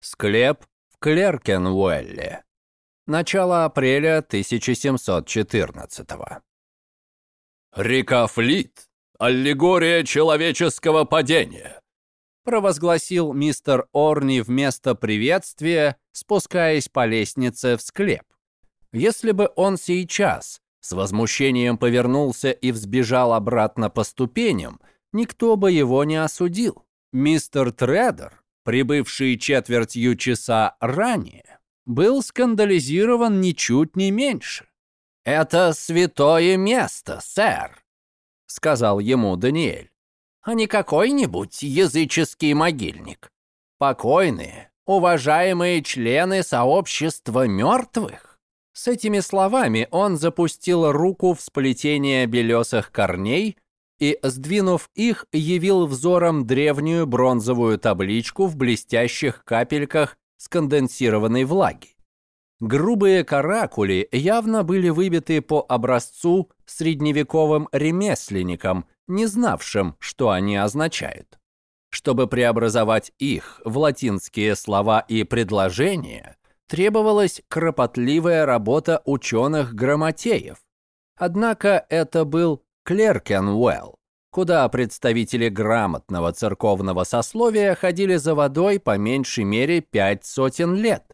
Склеп в Клеркенуэлле. Начало апреля 1714 «Река Флит — аллегория человеческого падения», провозгласил мистер Орни вместо приветствия, спускаясь по лестнице в склеп. Если бы он сейчас с возмущением повернулся и взбежал обратно по ступеням, никто бы его не осудил. Мистер Тредер, прибывший четвертью часа ранее, был скандализирован ничуть не меньше. «Это святое место, сэр», — сказал ему Даниэль, «а не какой-нибудь языческий могильник. Покойные, уважаемые члены сообщества мертвых». С этими словами он запустил руку в сплетение белесых корней и, сдвинув их, явил взором древнюю бронзовую табличку в блестящих капельках сконденсированной влаги. Грубые каракули явно были выбиты по образцу средневековым ремесленникам, не знавшим, что они означают. Чтобы преобразовать их в латинские слова и предложения, требовалась кропотливая работа ученых-грамотеев. Однако это был Клеркенуэлл, куда представители грамотного церковного сословия ходили за водой по меньшей мере пять сотен лет.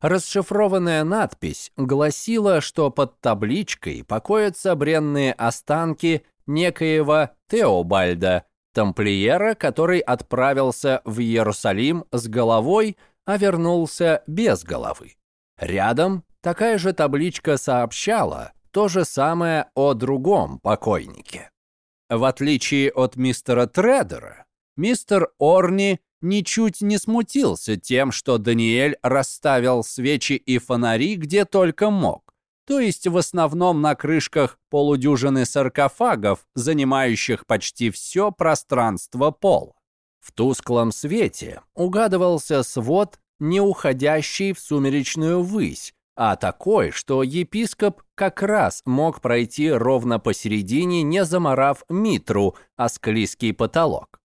Расшифрованная надпись гласила, что под табличкой покоятся бренные останки некоего Теобальда, тамплиера, который отправился в Иерусалим с головой, а вернулся без головы. Рядом такая же табличка сообщала то же самое о другом покойнике. В отличие от мистера Тредера, мистер Орни ничуть не смутился тем, что Даниэль расставил свечи и фонари где только мог, то есть в основном на крышках полудюжины саркофагов, занимающих почти все пространство пола. В тусклом свете угадывался свод, не уходящий в сумеречную высь, а такой, что епископ как раз мог пройти ровно посередине, не заморав митру, а склизкий потолок.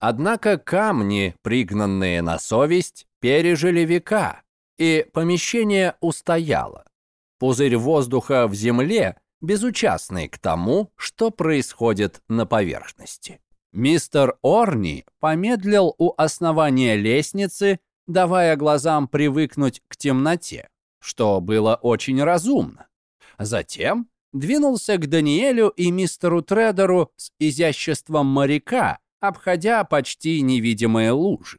Однако камни, пригнанные на совесть, пережили века, и помещение устояло. Пузырь воздуха в земле безучастный к тому, что происходит на поверхности. Мистер Орни помедлил у основания лестницы, давая глазам привыкнуть к темноте, что было очень разумно. Затем двинулся к Даниэлю и мистеру Тредеру с изяществом моряка, обходя почти невидимые лужи.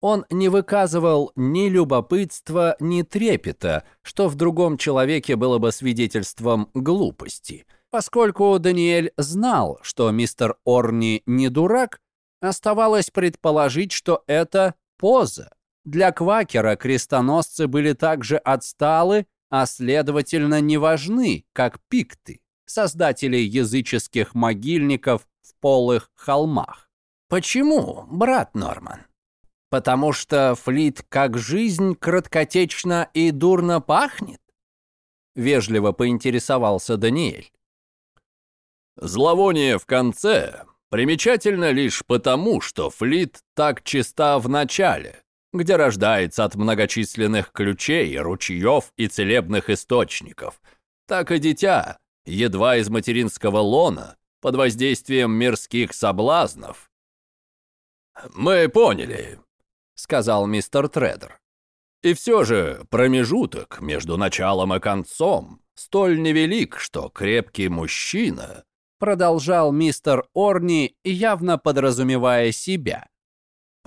Он не выказывал ни любопытства, ни трепета, что в другом человеке было бы свидетельством глупости. Поскольку Даниэль знал, что мистер Орни не дурак, оставалось предположить, что это поза. Для квакера крестоносцы были также отсталы, а следовательно не важны, как пикты, создатели языческих могильников в полых холмах. Почему, брат Норман? Потому что флит как жизнь краткотечно и дурно пахнет? Вежливо поинтересовался Даниэль. Зловоние в конце примечательно лишь потому, что флит так чиста в начале, где рождается от многочисленных ключей, ручьев и целебных источников. Так и дитя, едва из материнского лона, под воздействием мирских соблазнов. «Мы поняли», — сказал мистер Тредер. «И все же промежуток между началом и концом столь невелик, что крепкий мужчина...» Продолжал мистер Орни, явно подразумевая себя.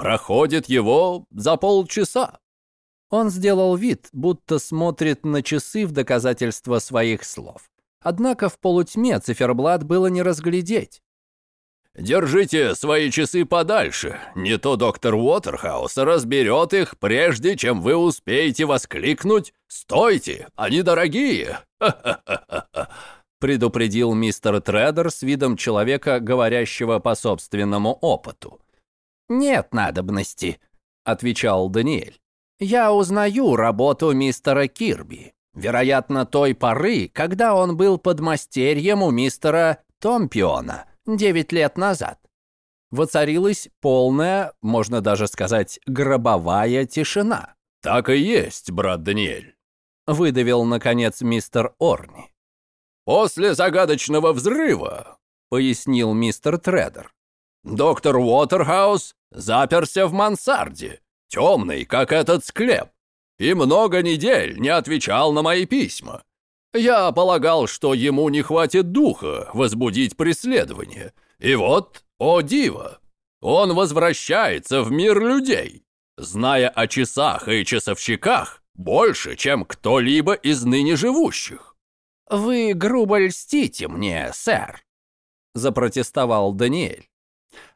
«Проходит его за полчаса». Он сделал вид, будто смотрит на часы в доказательство своих слов. Однако в полутьме циферблат было не разглядеть. «Держите свои часы подальше, не то доктор Уотерхаус разберет их, прежде чем вы успеете воскликнуть «Стойте, они дорогие!» предупредил мистер Тредер с видом человека, говорящего по собственному опыту. «Нет надобности», — отвечал Даниэль. «Я узнаю работу мистера Кирби. Вероятно, той поры, когда он был подмастерьем у мистера Томпиона девять лет назад. воцарилась полная, можно даже сказать, гробовая тишина. «Так и есть, брат Даниэль», — выдавил, наконец, мистер Орни. «После загадочного взрыва», — пояснил мистер Тредер, «доктор Уотерхаус заперся в мансарде, темный, как этот склеп, и много недель не отвечал на мои письма. Я полагал, что ему не хватит духа возбудить преследование. И вот, о диво, он возвращается в мир людей, зная о часах и часовщиках больше, чем кто-либо из ныне живущих. «Вы грубо льстите мне, сэр», — запротестовал Даниэль.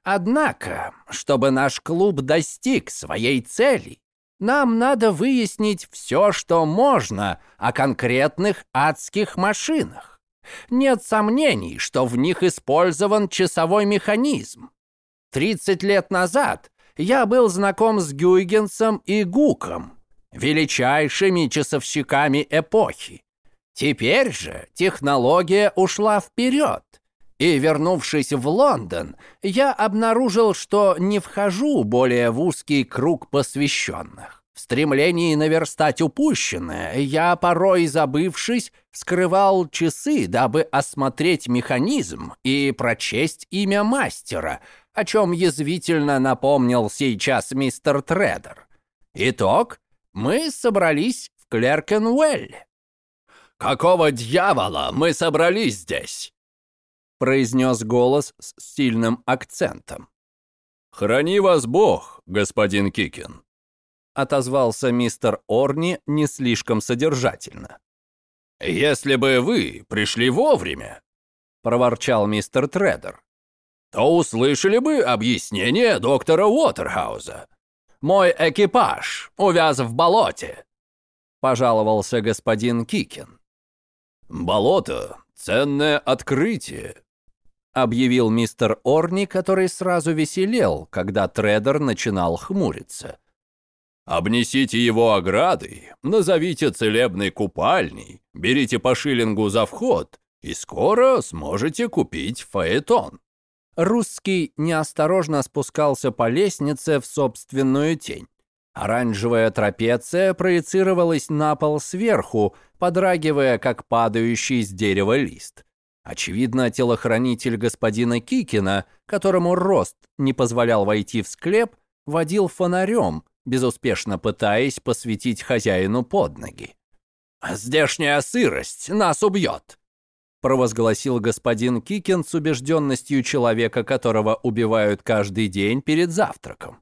«Однако, чтобы наш клуб достиг своей цели, нам надо выяснить все, что можно о конкретных адских машинах. Нет сомнений, что в них использован часовой механизм. 30 лет назад я был знаком с Гюйгенсом и Гуком, величайшими часовщиками эпохи. Теперь же технология ушла вперед, и, вернувшись в Лондон, я обнаружил, что не вхожу более в узкий круг посвященных. В стремлении наверстать упущенное, я, порой забывшись, скрывал часы, дабы осмотреть механизм и прочесть имя мастера, о чем язвительно напомнил сейчас мистер Тредер. Итог — мы собрались в Клеркенуэлле. «Какого дьявола мы собрались здесь?» Произнес голос с сильным акцентом. «Храни вас Бог, господин Кикин», отозвался мистер Орни не слишком содержательно. «Если бы вы пришли вовремя», проворчал мистер Тредер, то услышали бы объяснение доктора Уотерхауза. «Мой экипаж увяз в болоте», пожаловался господин Кикин. «Болото — ценное открытие», объявил мистер Орни, который сразу веселел, когда Тредер начинал хмуриться. «Обнесите его оградой, назовите целебной купальней, берите по шиллингу за вход, и скоро сможете купить фаэтон». Русский неосторожно спускался по лестнице в собственную тень. Оранжевая трапеция проецировалась на пол сверху, подрагивая, как падающий с дерева лист. Очевидно, телохранитель господина Кикина, которому рост не позволял войти в склеп, водил фонарем, безуспешно пытаясь посветить хозяину под ноги. «Здешняя сырость нас убьет!» провозгласил господин Кикин с убежденностью человека, которого убивают каждый день перед завтраком.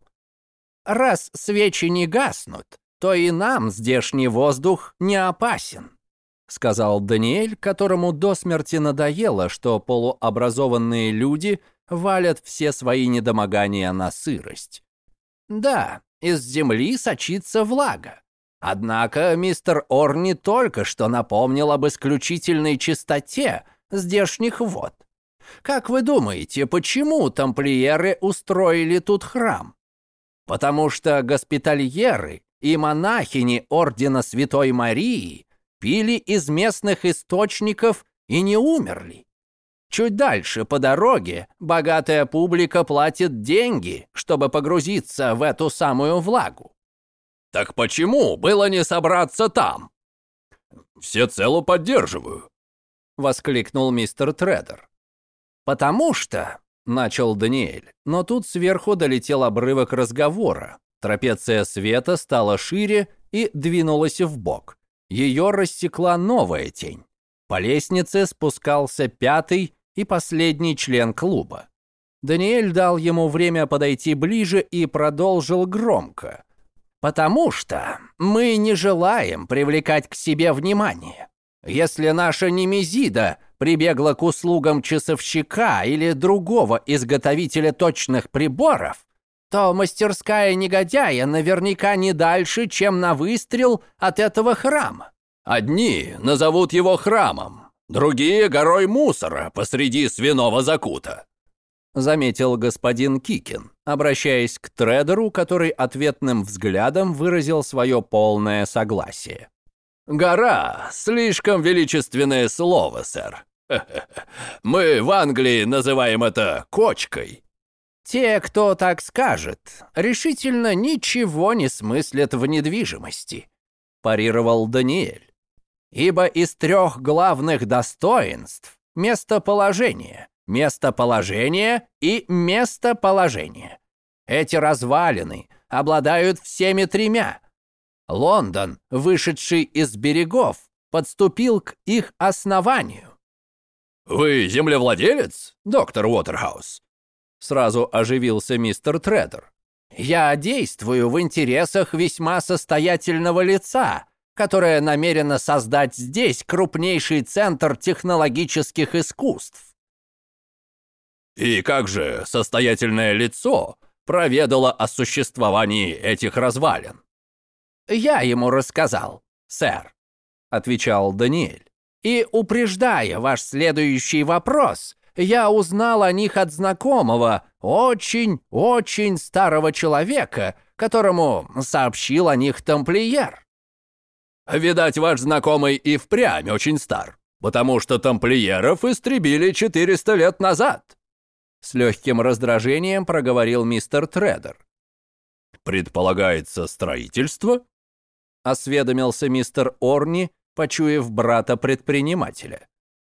«Раз свечи не гаснут, то и нам здешний воздух не опасен», сказал Даниэль, которому до смерти надоело, что полуобразованные люди валят все свои недомогания на сырость. Да, из земли сочится влага. Однако мистер Орни только что напомнил об исключительной чистоте здешних вод. Как вы думаете, почему тамплиеры устроили тут храм? Потому что госпитальеры и монахини Ордена Святой Марии пили из местных источников и не умерли. Чуть дальше, по дороге, богатая публика платит деньги, чтобы погрузиться в эту самую влагу. Так почему было не собраться там? Всецело поддерживаю, воскликнул мистер Тредер. Потому что, начал Даниэль, но тут сверху долетел обрывок разговора. Трапеция света стала шире и двинулась в бок ее рассекла новая тень. По лестнице спускался пятый и последний член клуба. Даниэль дал ему время подойти ближе и продолжил громко. «Потому что мы не желаем привлекать к себе внимание. Если наша Немезида прибегла к услугам часовщика или другого изготовителя точных приборов, то мастерская негодяя наверняка не дальше, чем на выстрел от этого храма. Одни назовут его храмом, другие — горой мусора посреди свиного закута. Заметил господин Кикин, обращаясь к трейдеру, который ответным взглядом выразил свое полное согласие. «Гора — слишком величественное слово, сэр. Мы в Англии называем это кочкой. Те, кто так скажет, решительно ничего не смыслят в недвижимости, парировал Даниэль. Ибо из трех главных достоинств – местоположение, местоположение и местоположение. Эти развалины обладают всеми тремя. Лондон, вышедший из берегов, подступил к их основанию. «Вы землевладелец, доктор Уотерхаус?» Сразу оживился мистер Тредер. «Я действую в интересах весьма состоятельного лица, которое намерено создать здесь крупнейший центр технологических искусств». «И как же состоятельное лицо проведало о существовании этих развалин?» «Я ему рассказал, сэр», — отвечал Даниэль. И упреждая ваш следующий вопрос, я узнал о них от знакомого, очень-очень старого человека, которому сообщил о них тамплиер. Видать, ваш знакомый и впрямь очень стар, потому что тамплиеров истребили 400 лет назад. С легким раздражением проговорил мистер Тредер. «Предполагается строительство?» Осведомился мистер Орни, почуяв брата предпринимателя.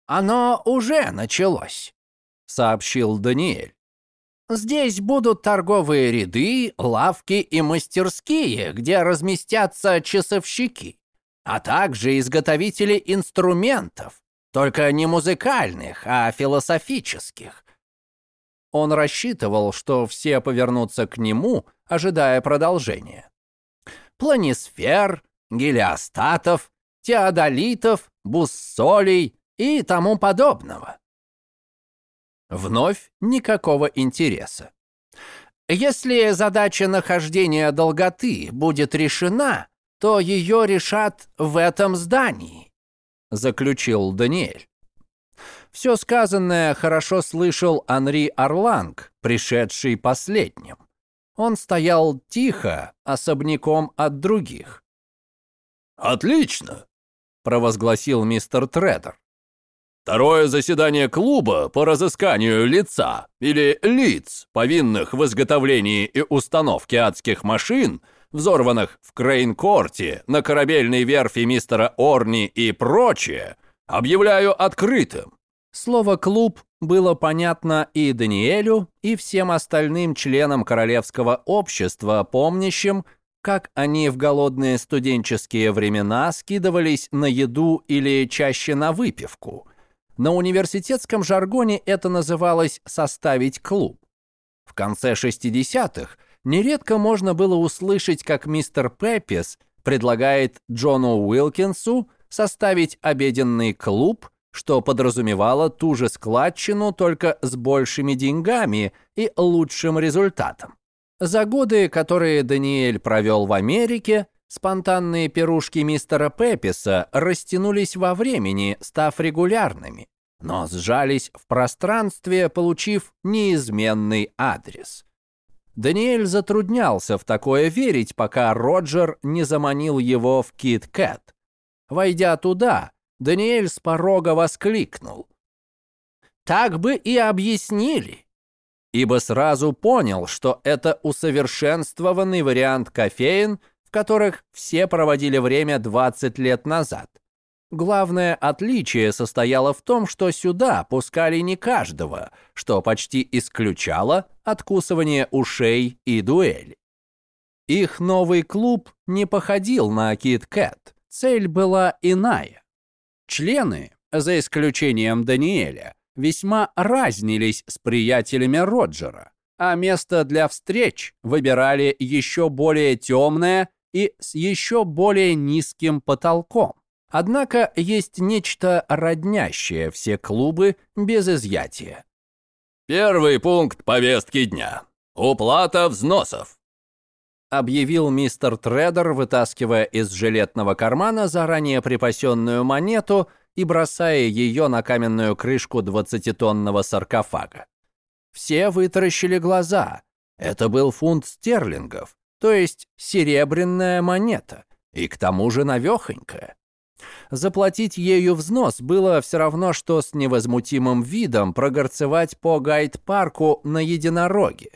«Оно уже началось», — сообщил Даниэль. «Здесь будут торговые ряды, лавки и мастерские, где разместятся часовщики, а также изготовители инструментов, только не музыкальных, а философических». Он рассчитывал, что все повернутся к нему, ожидая продолжения. Планисфер, гелиостатов, теодолитов, буссолей и тому подобного. Вновь никакого интереса. Если задача нахождения долготы будет решена, то ее решат в этом здании, заключил Даниэль. Все сказанное хорошо слышал Анри Орланг, пришедший последним. Он стоял тихо, особняком от других. «Отлично!» провозгласил мистер Тредер. Второе заседание клуба по разысканию лица или лиц, повинных в изготовлении и установке адских машин, взорванных в Крейн-Корте, на корабельной верфи мистера Орни и прочее, объявляю открытым. Слово «клуб» было понятно и Даниэлю, и всем остальным членам королевского общества, помнящим, как они в голодные студенческие времена скидывались на еду или чаще на выпивку. На университетском жаргоне это называлось «составить клуб». В конце 60-х нередко можно было услышать, как мистер Пеппис предлагает Джону Уилкинсу составить обеденный клуб, что подразумевало ту же складчину, только с большими деньгами и лучшим результатом. За годы, которые Даниэль провел в Америке, спонтанные пирушки мистера Пеписа растянулись во времени, став регулярными, но сжались в пространстве, получив неизменный адрес. Даниэль затруднялся в такое верить, пока Роджер не заманил его в Кит-Кэт. Войдя туда, Даниэль с порога воскликнул. «Так бы и объяснили ибо сразу понял, что это усовершенствованный вариант кофеин, в которых все проводили время 20 лет назад. Главное отличие состояло в том, что сюда пускали не каждого, что почти исключало откусывание ушей и дуэль. Их новый клуб не походил на Кит Кэт. Цель была иная. Члены, за исключением Даниэля, весьма разнились с приятелями Роджера, а место для встреч выбирали еще более темное и с еще более низким потолком. Однако есть нечто роднящее все клубы без изъятия. «Первый пункт повестки дня. Уплата взносов», объявил мистер Тредер, вытаскивая из жилетного кармана заранее припасенную монету и бросая ее на каменную крышку двадцатитонного саркофага. Все вытаращили глаза. Это был фунт стерлингов, то есть серебряная монета, и к тому же навехонькая. Заплатить ею взнос было все равно, что с невозмутимым видом прогорцевать по гайд-парку на единороге.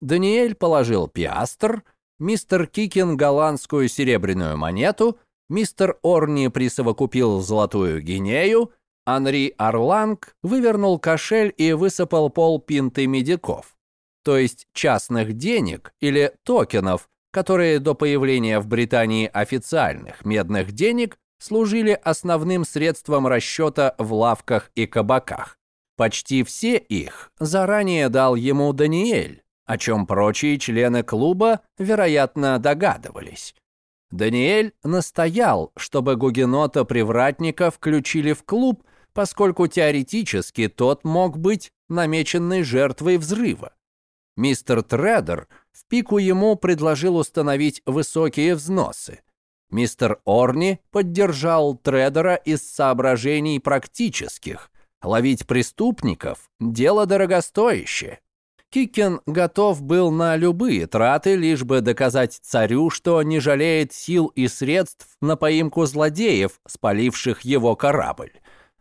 Даниэль положил пиастр, мистер Кикин голландскую серебряную монету, мистер Орни присовокупил золотую гинею, Анри Арланг вывернул кошель и высыпал полпинты медиков, то есть частных денег или токенов, которые до появления в Британии официальных медных денег служили основным средством расчета в лавках и кабаках. Почти все их заранее дал ему Даниэль, о чем прочие члены клуба, вероятно, догадывались. Даниэль настоял, чтобы гугенота-привратника включили в клуб, поскольку теоретически тот мог быть намеченной жертвой взрыва. Мистер Тредер в пику ему предложил установить высокие взносы. Мистер Орни поддержал Тредера из соображений практических. Ловить преступников – дело дорогостоящее. Кикен готов был на любые траты, лишь бы доказать царю, что не жалеет сил и средств на поимку злодеев, спаливших его корабль.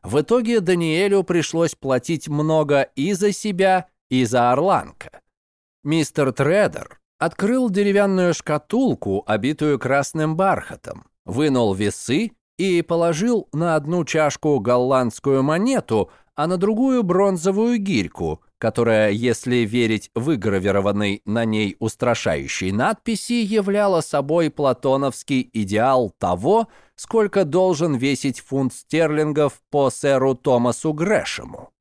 В итоге Даниэлю пришлось платить много и за себя, и за Орланка. Мистер Тредер открыл деревянную шкатулку, обитую красным бархатом, вынул весы и положил на одну чашку голландскую монету, а на другую бронзовую гирьку – которая, если верить выгравированной на ней устрашающей надписи, являла собой платоновский идеал того, сколько должен весить фунт стерлингов по сэру Томасу Грэшему.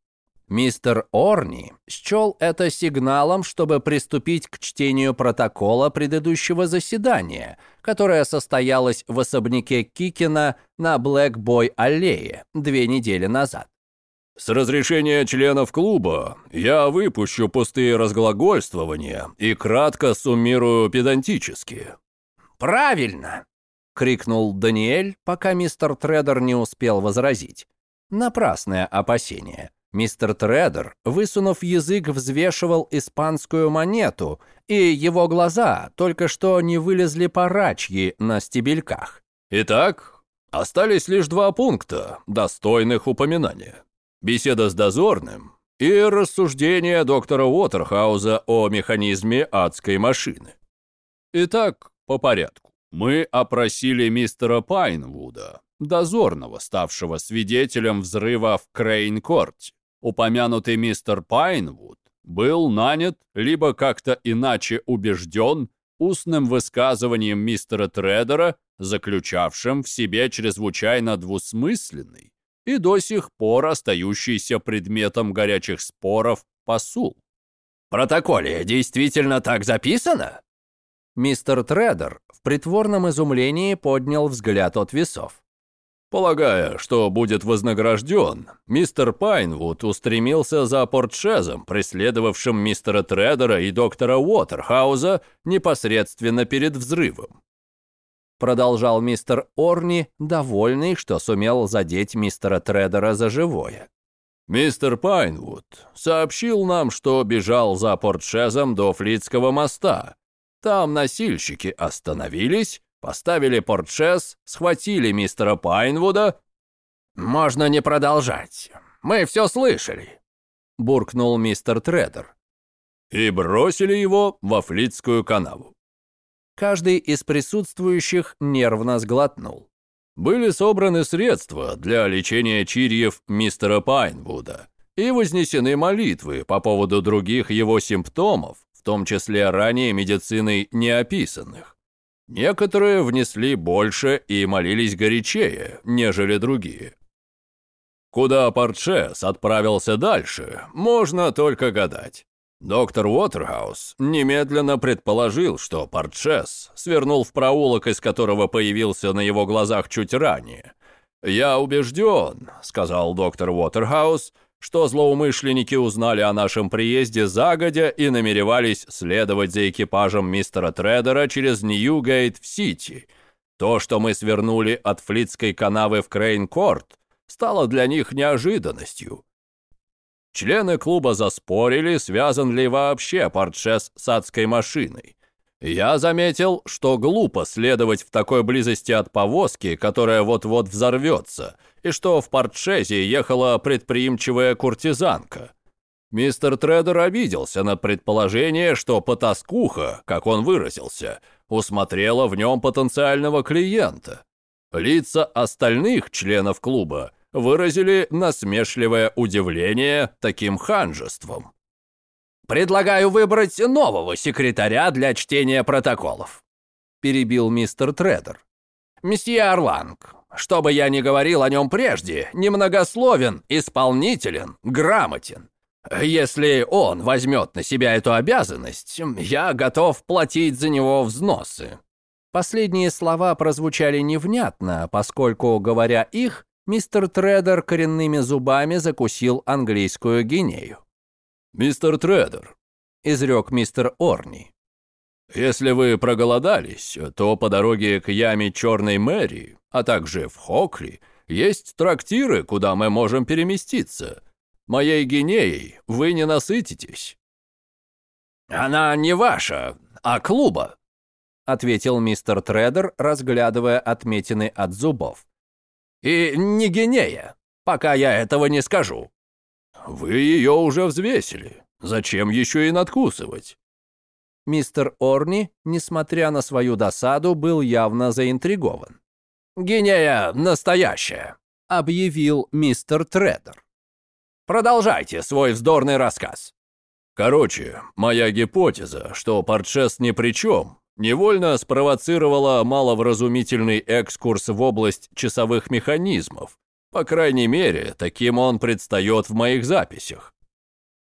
Мистер Орни счел это сигналом, чтобы приступить к чтению протокола предыдущего заседания, которое состоялось в особняке Кикина на Блэкбой-аллее две недели назад. С разрешения членов клуба я выпущу пустые разглагольствования и кратко суммирую педантически». «Правильно!» — крикнул Даниэль, пока мистер Тредер не успел возразить. Напрасное опасение. Мистер Тредер, высунув язык, взвешивал испанскую монету, и его глаза только что не вылезли парачьи на стебельках. «Итак, остались лишь два пункта, достойных упоминания беседа с дозорным и рассуждение доктора Уотерхауза о механизме адской машины. Итак, по порядку. Мы опросили мистера Пайнвуда, дозорного, ставшего свидетелем взрыва в Крейн-корте. Упомянутый мистер Пайнвуд был нанят, либо как-то иначе убежден устным высказыванием мистера Тредера, заключавшим в себе чрезвычайно двусмысленный и до сих пор остающийся предметом горячих споров посул. «В протоколе действительно так записано?» Мистер Тредер в притворном изумлении поднял взгляд от весов. Полагая, что будет вознагражден, мистер Пайнвуд устремился за портшезом, преследовавшим мистера Тредера и доктора Уотерхауза непосредственно перед взрывом продолжал мистер Орни, довольный, что сумел задеть мистера Тредера за живое. «Мистер Пайнвуд сообщил нам, что бежал за портшезом до Флитского моста. Там носильщики остановились, поставили портшез, схватили мистера Пайнвуда». «Можно не продолжать. Мы все слышали», — буркнул мистер Тредер. «И бросили его во Флитскую канаву. Каждый из присутствующих нервно сглотнул. Были собраны средства для лечения чирьев мистера Пайнвуда и вознесены молитвы по поводу других его симптомов, в том числе ранее медициной неописанных. Некоторые внесли больше и молились горячее, нежели другие. Куда Портшес отправился дальше, можно только гадать. Доктор Уотерхаус немедленно предположил, что Портшес свернул в проулок, из которого появился на его глазах чуть ранее. «Я убежден», — сказал доктор Уотерхаус, что злоумышленники узнали о нашем приезде загодя и намеревались следовать за экипажем мистера Тредера через Ньюгейт в Сити. То, что мы свернули от Флитской канавы в Крейн-Корт, стало для них неожиданностью. Члены клуба заспорили, связан ли вообще портшес с адской машиной. Я заметил, что глупо следовать в такой близости от повозки, которая вот-вот взорвется, и что в портшезе ехала предприимчивая куртизанка. Мистер Тредер обиделся на предположение, что потаскуха, как он выразился, усмотрела в нем потенциального клиента. Лица остальных членов клуба выразили насмешливое удивление таким ханжеством. «Предлагаю выбрать нового секретаря для чтения протоколов», перебил мистер Тредер. «Месье Орланг, что бы я ни говорил о нем прежде, немногословен, исполнителен, грамотен. Если он возьмет на себя эту обязанность, я готов платить за него взносы». Последние слова прозвучали невнятно, поскольку, говоря их, мистер Тредер коренными зубами закусил английскую гинею. «Мистер Тредер», — изрек мистер Орни, «если вы проголодались, то по дороге к яме Черной Мэри, а также в Хокли, есть трактиры, куда мы можем переместиться. Моей гинеей вы не насытитесь». «Она не ваша, а клуба», — ответил мистер Тредер, разглядывая отметины от зубов. «И не гинея, пока я этого не скажу». «Вы ее уже взвесили. Зачем еще и надкусывать?» Мистер Орни, несмотря на свою досаду, был явно заинтригован. «Гинея настоящая», — объявил мистер Тредер. Продолжайте свой вздорный рассказ. Короче, моя гипотеза, что Портшес ни при чем, невольно спровоцировала маловразумительный экскурс в область часовых механизмов. По крайней мере, таким он предстает в моих записях.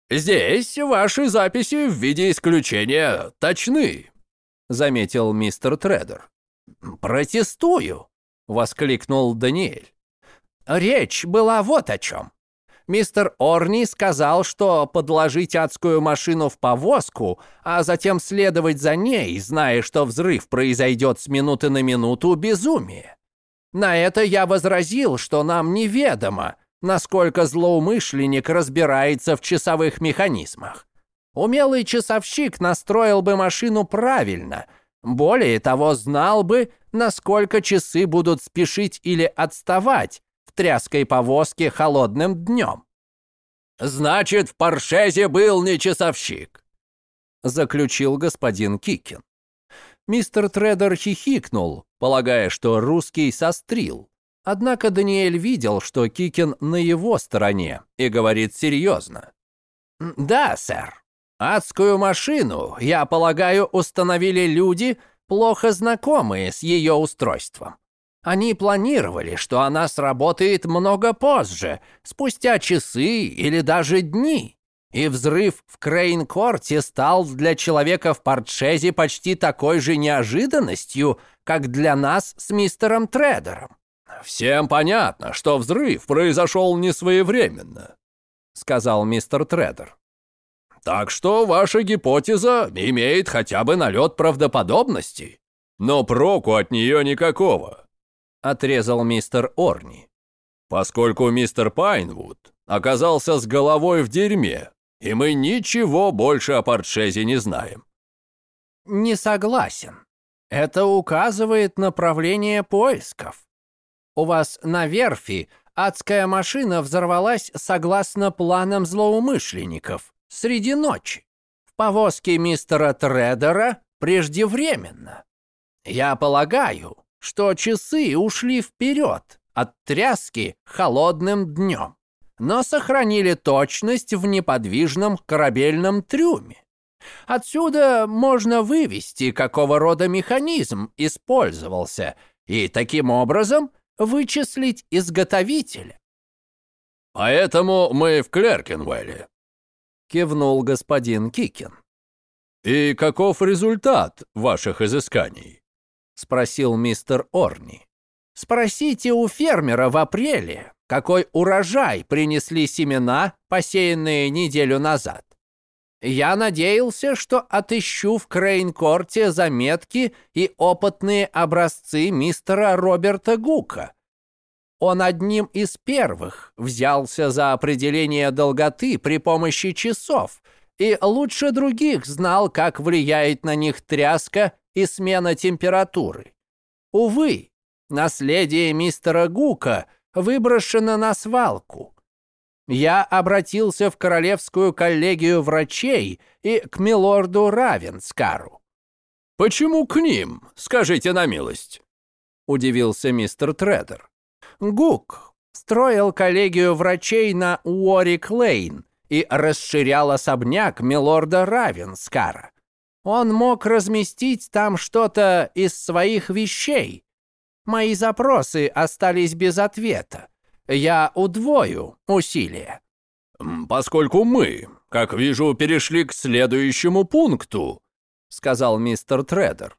«Здесь ваши записи в виде исключения точны», — заметил мистер Тредер. «Протестую», — воскликнул Даниэль. «Речь была вот о чем. Мистер Орни сказал, что подложить адскую машину в повозку, а затем следовать за ней, зная, что взрыв произойдет с минуты на минуту, безумие. На это я возразил, что нам неведомо, насколько злоумышленник разбирается в часовых механизмах. Умелый часовщик настроил бы машину правильно, более того, знал бы, насколько часы будут спешить или отставать, тряской повозке холодным днем. «Значит, в Паршезе был не часовщик», — заключил господин Кикин. Мистер Тредер хихикнул, полагая, что русский сострил. Однако Даниэль видел, что Кикин на его стороне и говорит серьезно. «Да, сэр. Адскую машину, я полагаю, установили люди, плохо знакомые с ее устройством. Они планировали, что она сработает много позже, спустя часы или даже дни. И взрыв в Крейн-Корте стал для человека в портшезе почти такой же неожиданностью, как для нас с мистером Тредером. «Всем понятно, что взрыв произошел не своевременно», — сказал мистер Тредер. «Так что ваша гипотеза имеет хотя бы налет правдоподобности, но проку от нее никакого. — отрезал мистер Орни. «Поскольку мистер Пайнвуд оказался с головой в дерьме, и мы ничего больше о Портшезе не знаем». «Не согласен. Это указывает направление поисков. У вас на верфи адская машина взорвалась согласно планам злоумышленников среди ночи. В повозке мистера Тредера преждевременно. Я полагаю, что часы ушли вперед от тряски холодным днем, но сохранили точность в неподвижном корабельном трюме. Отсюда можно вывести, какого рода механизм использовался, и таким образом вычислить изготовителя. «Поэтому мы в Клеркенвелле», — кивнул господин Кикин. «И каков результат ваших изысканий?» спросил мистер Орни. Спросите у фермера в апреле, какой урожай принесли семена, посеянные неделю назад. Я надеялся, что отыщу в Крейнкорте заметки и опытные образцы мистера Роберта Гука. Он одним из первых взялся за определение долготы при помощи часов и лучше других знал, как влияет на них тряска и смена температуры. Увы, наследие мистера Гука выброшено на свалку. Я обратился в Королевскую коллегию врачей и к милорду Равенскару. «Почему к ним, скажите на милость?» – удивился мистер Тредер. Гук строил коллегию врачей на Уорик-Лейн и расширял особняк милорда Равенскара. Он мог разместить там что-то из своих вещей. Мои запросы остались без ответа. Я удвою усилия. «Поскольку мы, как вижу, перешли к следующему пункту», сказал мистер Тредер.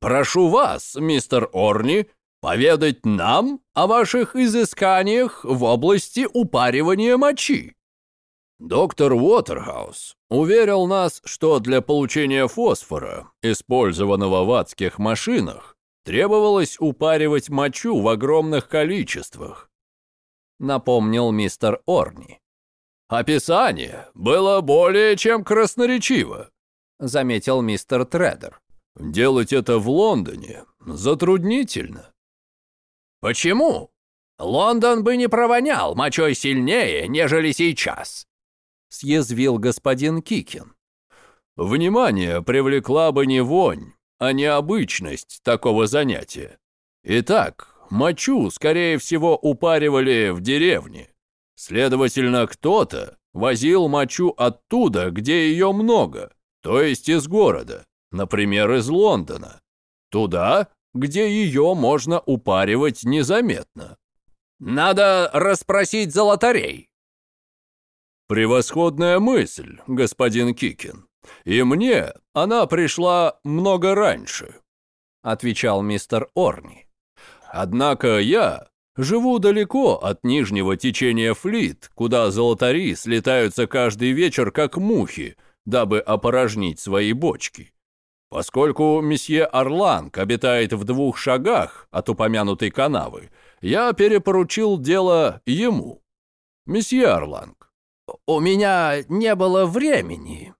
«Прошу вас, мистер Орни, поведать нам о ваших изысканиях в области упаривания мочи». Доктор Уотерхаус уверил нас, что для получения фосфора, использованного в адских машинах, требовалось упаривать мочу в огромных количествах. Напомнил мистер Орни. Описание было более чем красноречиво, заметил мистер Тредер. Делать это в Лондоне затруднительно. Почему? Лондон бы не провонял мочой сильнее, нежели сейчас съязвил господин Кикин. Внимание привлекла бы не вонь, а необычность такого занятия. Итак, мочу, скорее всего, упаривали в деревне. Следовательно, кто-то возил мочу оттуда, где ее много, то есть из города, например, из Лондона, туда, где ее можно упаривать незаметно. «Надо расспросить золотарей», «Превосходная мысль, господин Кикин. И мне она пришла много раньше», — отвечал мистер Орни. «Однако я живу далеко от нижнего течения Флит, куда золотари слетаются каждый вечер как мухи, дабы опорожнить свои бочки. Поскольку месье Орланг обитает в двух шагах от упомянутой канавы, я перепоручил дело ему. Месье Орланг, «У меня не было времени», —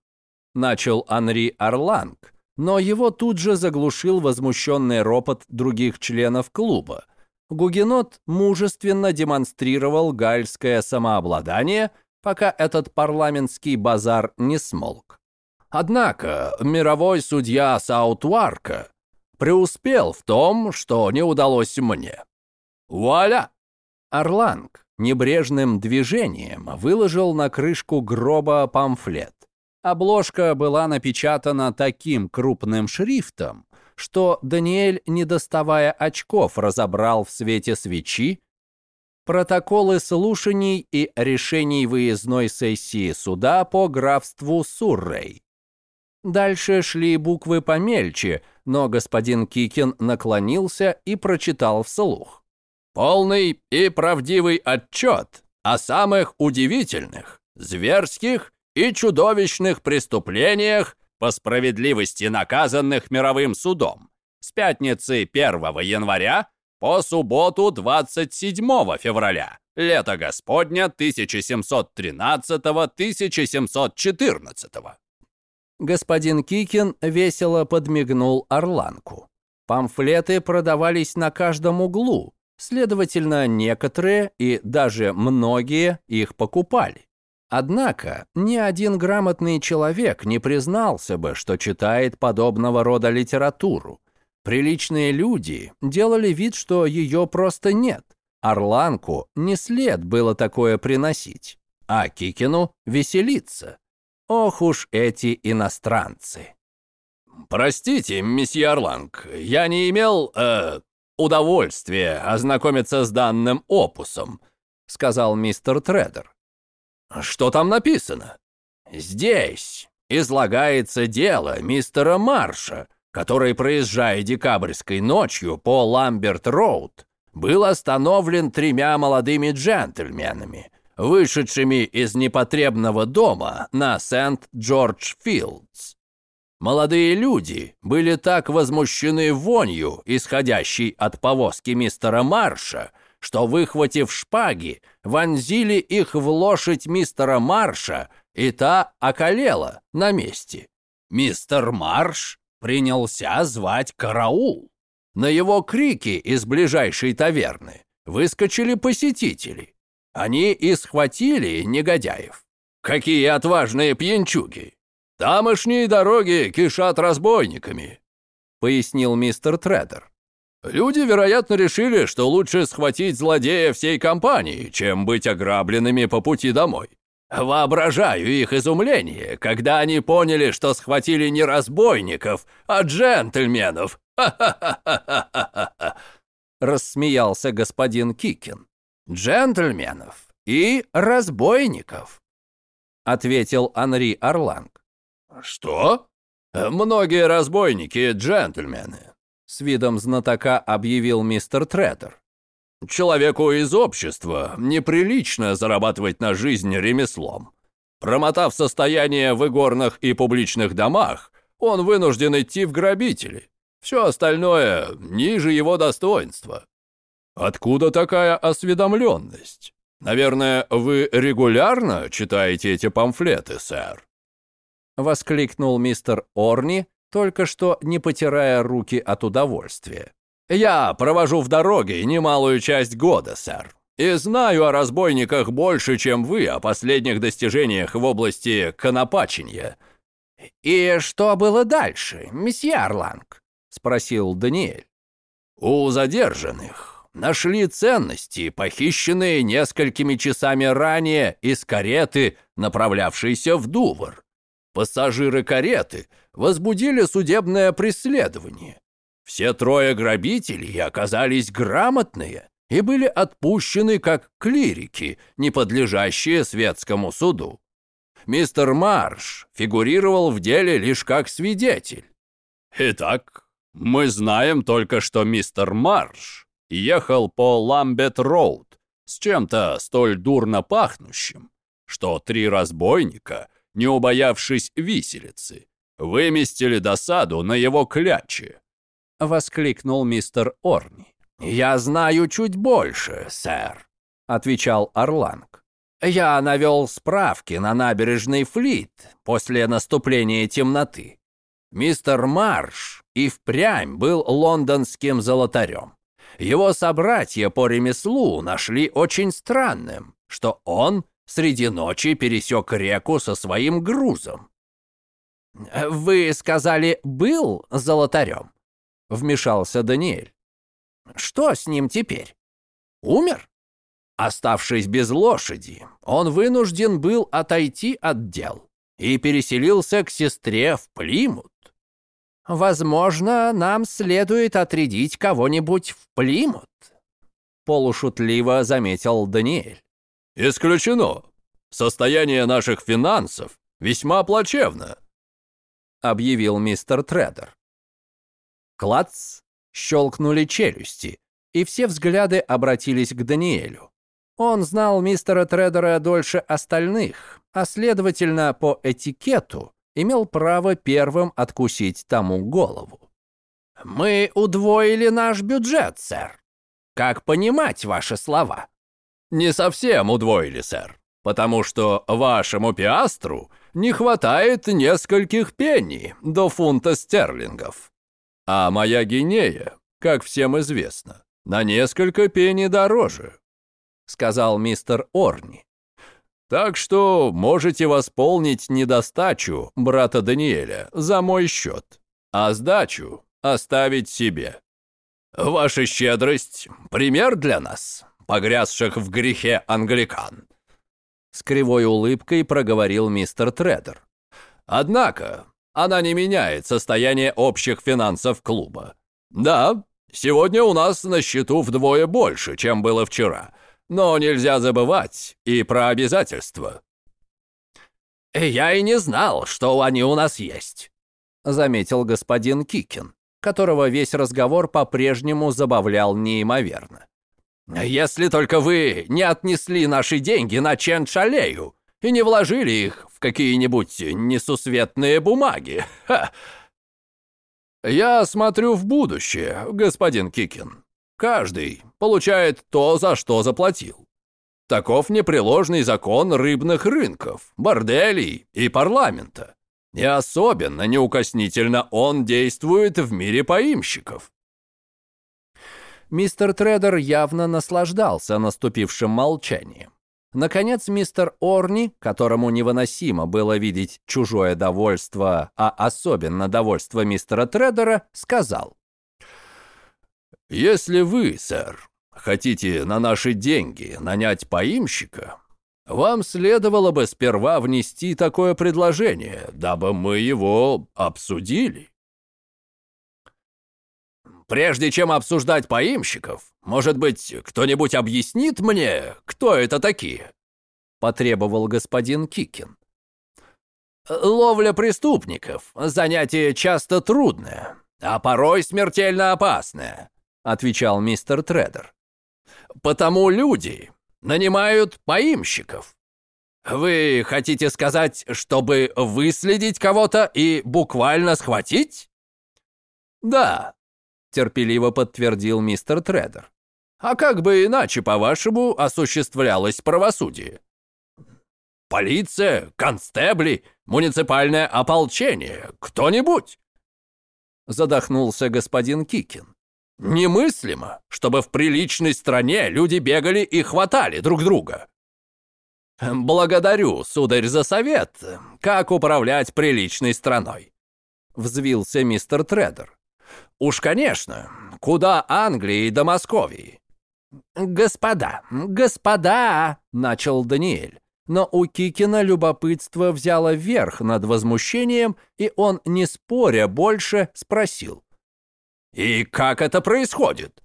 начал Анри Орланг, но его тут же заглушил возмущенный ропот других членов клуба. Гугенот мужественно демонстрировал гальское самообладание, пока этот парламентский базар не смолк. Однако мировой судья Саутварка преуспел в том, что не удалось мне. Вуаля! Орланг небрежным движением выложил на крышку гроба памфлет. Обложка была напечатана таким крупным шрифтом, что Даниэль, не доставая очков, разобрал в свете свечи протоколы слушаний и решений выездной сессии суда по графству Суррей. Дальше шли буквы помельче, но господин Кикин наклонился и прочитал вслух. Полный и правдивый отчет о самых удивительных, зверских и чудовищных преступлениях по справедливости наказанных мировым судом с пятницы 1 января по субботу 27 февраля, лето Господня 1713-1714. Господин Кикин весело подмигнул Орланку. Памфлеты продавались на каждом углу, Следовательно, некоторые и даже многие их покупали. Однако ни один грамотный человек не признался бы, что читает подобного рода литературу. Приличные люди делали вид, что ее просто нет. Орланку не след было такое приносить, а Кикину веселиться. Ох уж эти иностранцы. «Простите, месье Орланг, я не имел, э, удовольствие ознакомиться с данным опусом», — сказал мистер Тредер. «Что там написано?» «Здесь излагается дело мистера Марша, который, проезжая декабрьской ночью по Ламберт-Роуд, был остановлен тремя молодыми джентльменами, вышедшими из непотребного дома на Сент-Джордж-Филдс. Молодые люди были так возмущены вонью, исходящей от повозки мистера Марша, что, выхватив шпаги, вонзили их в лошадь мистера Марша и та околела на месте. Мистер Марш принялся звать караул. На его крики из ближайшей таверны выскочили посетители. Они и схватили негодяев. Какие отважные пьянчуги! Тамошние дороги кишат разбойниками, пояснил мистер Тредер. Люди, вероятно, решили, что лучше схватить злодея всей компании, чем быть ограбленными по пути домой. Воображаю их изумление, когда они поняли, что схватили не разбойников, а джентльменов. Рассмеялся господин Кикин. Джентльменов и разбойников, ответил Анри Орланг. Что? Многие разбойники джентльмены, с видом знатока объявил мистер Треттер. «Человеку из общества неприлично зарабатывать на жизнь ремеслом. Промотав состояние в игорных и публичных домах, он вынужден идти в грабители. Все остальное ниже его достоинства». «Откуда такая осведомленность? Наверное, вы регулярно читаете эти памфлеты, сэр?» Воскликнул мистер Орни, только что не потирая руки от удовольствия. «Я провожу в дороге немалую часть года, сэр, и знаю о разбойниках больше, чем вы о последних достижениях в области конопачения». «И что было дальше, месье Орланг?» — спросил Даниэль. «У задержанных нашли ценности, похищенные несколькими часами ранее из кареты, направлявшейся в Дувр. Пассажиры кареты возбудили судебное преследование. Все трое грабителей оказались грамотные и были отпущены как клирики, не подлежащие светскому суду. Мистер Марш фигурировал в деле лишь как свидетель. Итак, мы знаем только, что мистер Марш ехал по Ламбет-Роуд с чем-то столь дурно пахнущим, что три разбойника — не убоявшись виселицы, выместили досаду на его кляче. Воскликнул мистер Орни. «Я знаю чуть больше, сэр», — отвечал Орланг. «Я навел справки на набережный Флит после наступления темноты. Мистер Марш и впрямь был лондонским золотарем. Его собратья по ремеслу нашли очень странным, что он среди ночи пересек реку со своим грузом. «Вы сказали, был золотарем?» — вмешался Даниэль. «Что с ним теперь? Умер?» Оставшись без лошади, он вынужден был отойти от дел и переселился к сестре в Плимут. «Возможно, нам следует отрядить кого-нибудь в Плимут», — полушутливо заметил Даниэль. «Исключено. Состояние наших финансов весьма плачевно», — объявил мистер Тредер. Клац, щелкнули челюсти, и все взгляды обратились к Даниэлю. Он знал мистера Тредера дольше остальных, а следовательно, по этикету имел право первым откусить тому голову. «Мы удвоили наш бюджет, сэр. Как понимать ваши слова?» «Не совсем удвоили, сэр, потому что вашему пиастру не хватает нескольких пенни до фунта стерлингов. А моя гинея, как всем известно, на несколько пенни дороже», сказал мистер Орни. «Так что можете восполнить недостачу брата Даниэля за мой счет, а сдачу оставить себе. Ваша щедрость — пример для нас» погрязших в грехе англикан. С кривой улыбкой проговорил мистер Тредер. Однако она не меняет состояние общих финансов клуба. Да, сегодня у нас на счету вдвое больше, чем было вчера, но нельзя забывать и про обязательства. «Я и не знал, что они у нас есть», — заметил господин Кикин, которого весь разговор по-прежнему забавлял неимоверно. Если только вы не отнесли наши деньги на Чен-Шалею и не вложили их в какие-нибудь несусветные бумаги. Ха. Я смотрю в будущее, господин Кикин. Каждый получает то, за что заплатил. Таков непреложный закон рыбных рынков, борделей и парламента. И особенно неукоснительно он действует в мире поимщиков. Мистер Тредер явно наслаждался наступившим молчанием. Наконец, мистер Орни, которому невыносимо было видеть чужое довольство, а особенно довольство мистера Тредера, сказал. «Если вы, сэр, хотите на наши деньги нанять поимщика, вам следовало бы сперва внести такое предложение, дабы мы его обсудили». Прежде чем обсуждать поимщиков, может быть, кто-нибудь объяснит мне, кто это такие?» Потребовал господин Кикин. «Ловля преступников – занятие часто трудное, а порой смертельно опасное», – отвечал мистер Тредер. «Потому люди нанимают поимщиков. Вы хотите сказать, чтобы выследить кого-то и буквально схватить?» «Да, терпеливо подтвердил мистер Тредер. А как бы иначе, по-вашему, осуществлялось правосудие? Полиция, констебли, муниципальное ополчение, кто-нибудь? Задохнулся господин Кикин. Немыслимо, чтобы в приличной стране люди бегали и хватали друг друга. Благодарю, сударь, за совет, как управлять приличной страной. Взвился мистер Тредер. Уж, конечно, куда Англии до Московии? «Господа, господа!» — начал Даниэль. Но у Кикина любопытство взяло верх над возмущением, и он, не споря больше, спросил. «И как это происходит?»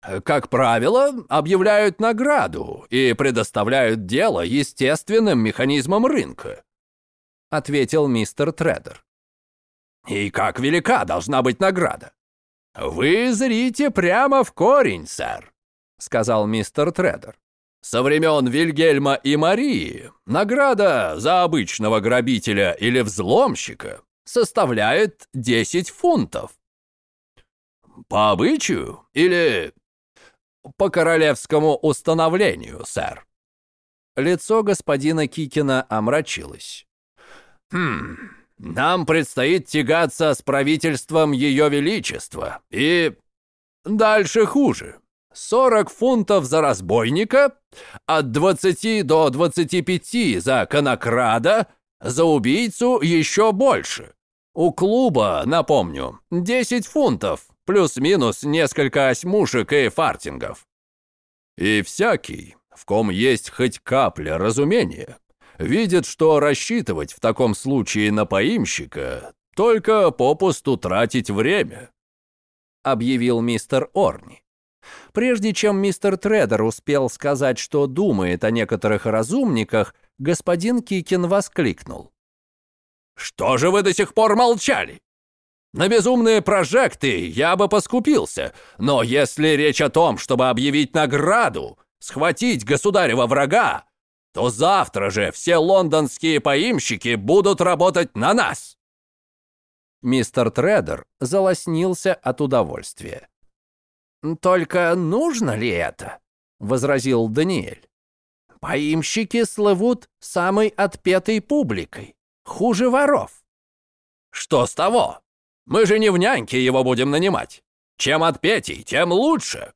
«Как правило, объявляют награду и предоставляют дело естественным механизмам рынка», ответил мистер Тредер. И как велика должна быть награда? Вы зрите прямо в корень, сэр, сказал мистер Тредер. Со времен Вильгельма и Марии награда за обычного грабителя или взломщика составляет 10 фунтов. По обычаю или по королевскому установлению, сэр? Лицо господина Кикина омрачилось. Хм, нам предстоит тягаться с правительством Ее Величества. И дальше хуже. 40 фунтов за разбойника, от 20 до 25 за конокрада, за убийцу еще больше. У клуба, напомню, 10 фунтов, плюс-минус несколько осьмушек и фартингов. И всякий, в ком есть хоть капля разумения, видит, что рассчитывать в таком случае на поимщика только попусту тратить время», — объявил мистер Орни. Прежде чем мистер Тредер успел сказать, что думает о некоторых разумниках, господин Кикин воскликнул. «Что же вы до сих пор молчали? На безумные прожекты я бы поскупился, но если речь о том, чтобы объявить награду, схватить государева врага, то завтра же все лондонские поимщики будут работать на нас!» Мистер Тредер залоснился от удовольствия. «Только нужно ли это?» — возразил Даниэль. «Поимщики слывут самой отпетой публикой, хуже воров». «Что с того? Мы же не в няньке его будем нанимать. Чем отпетей, тем лучше.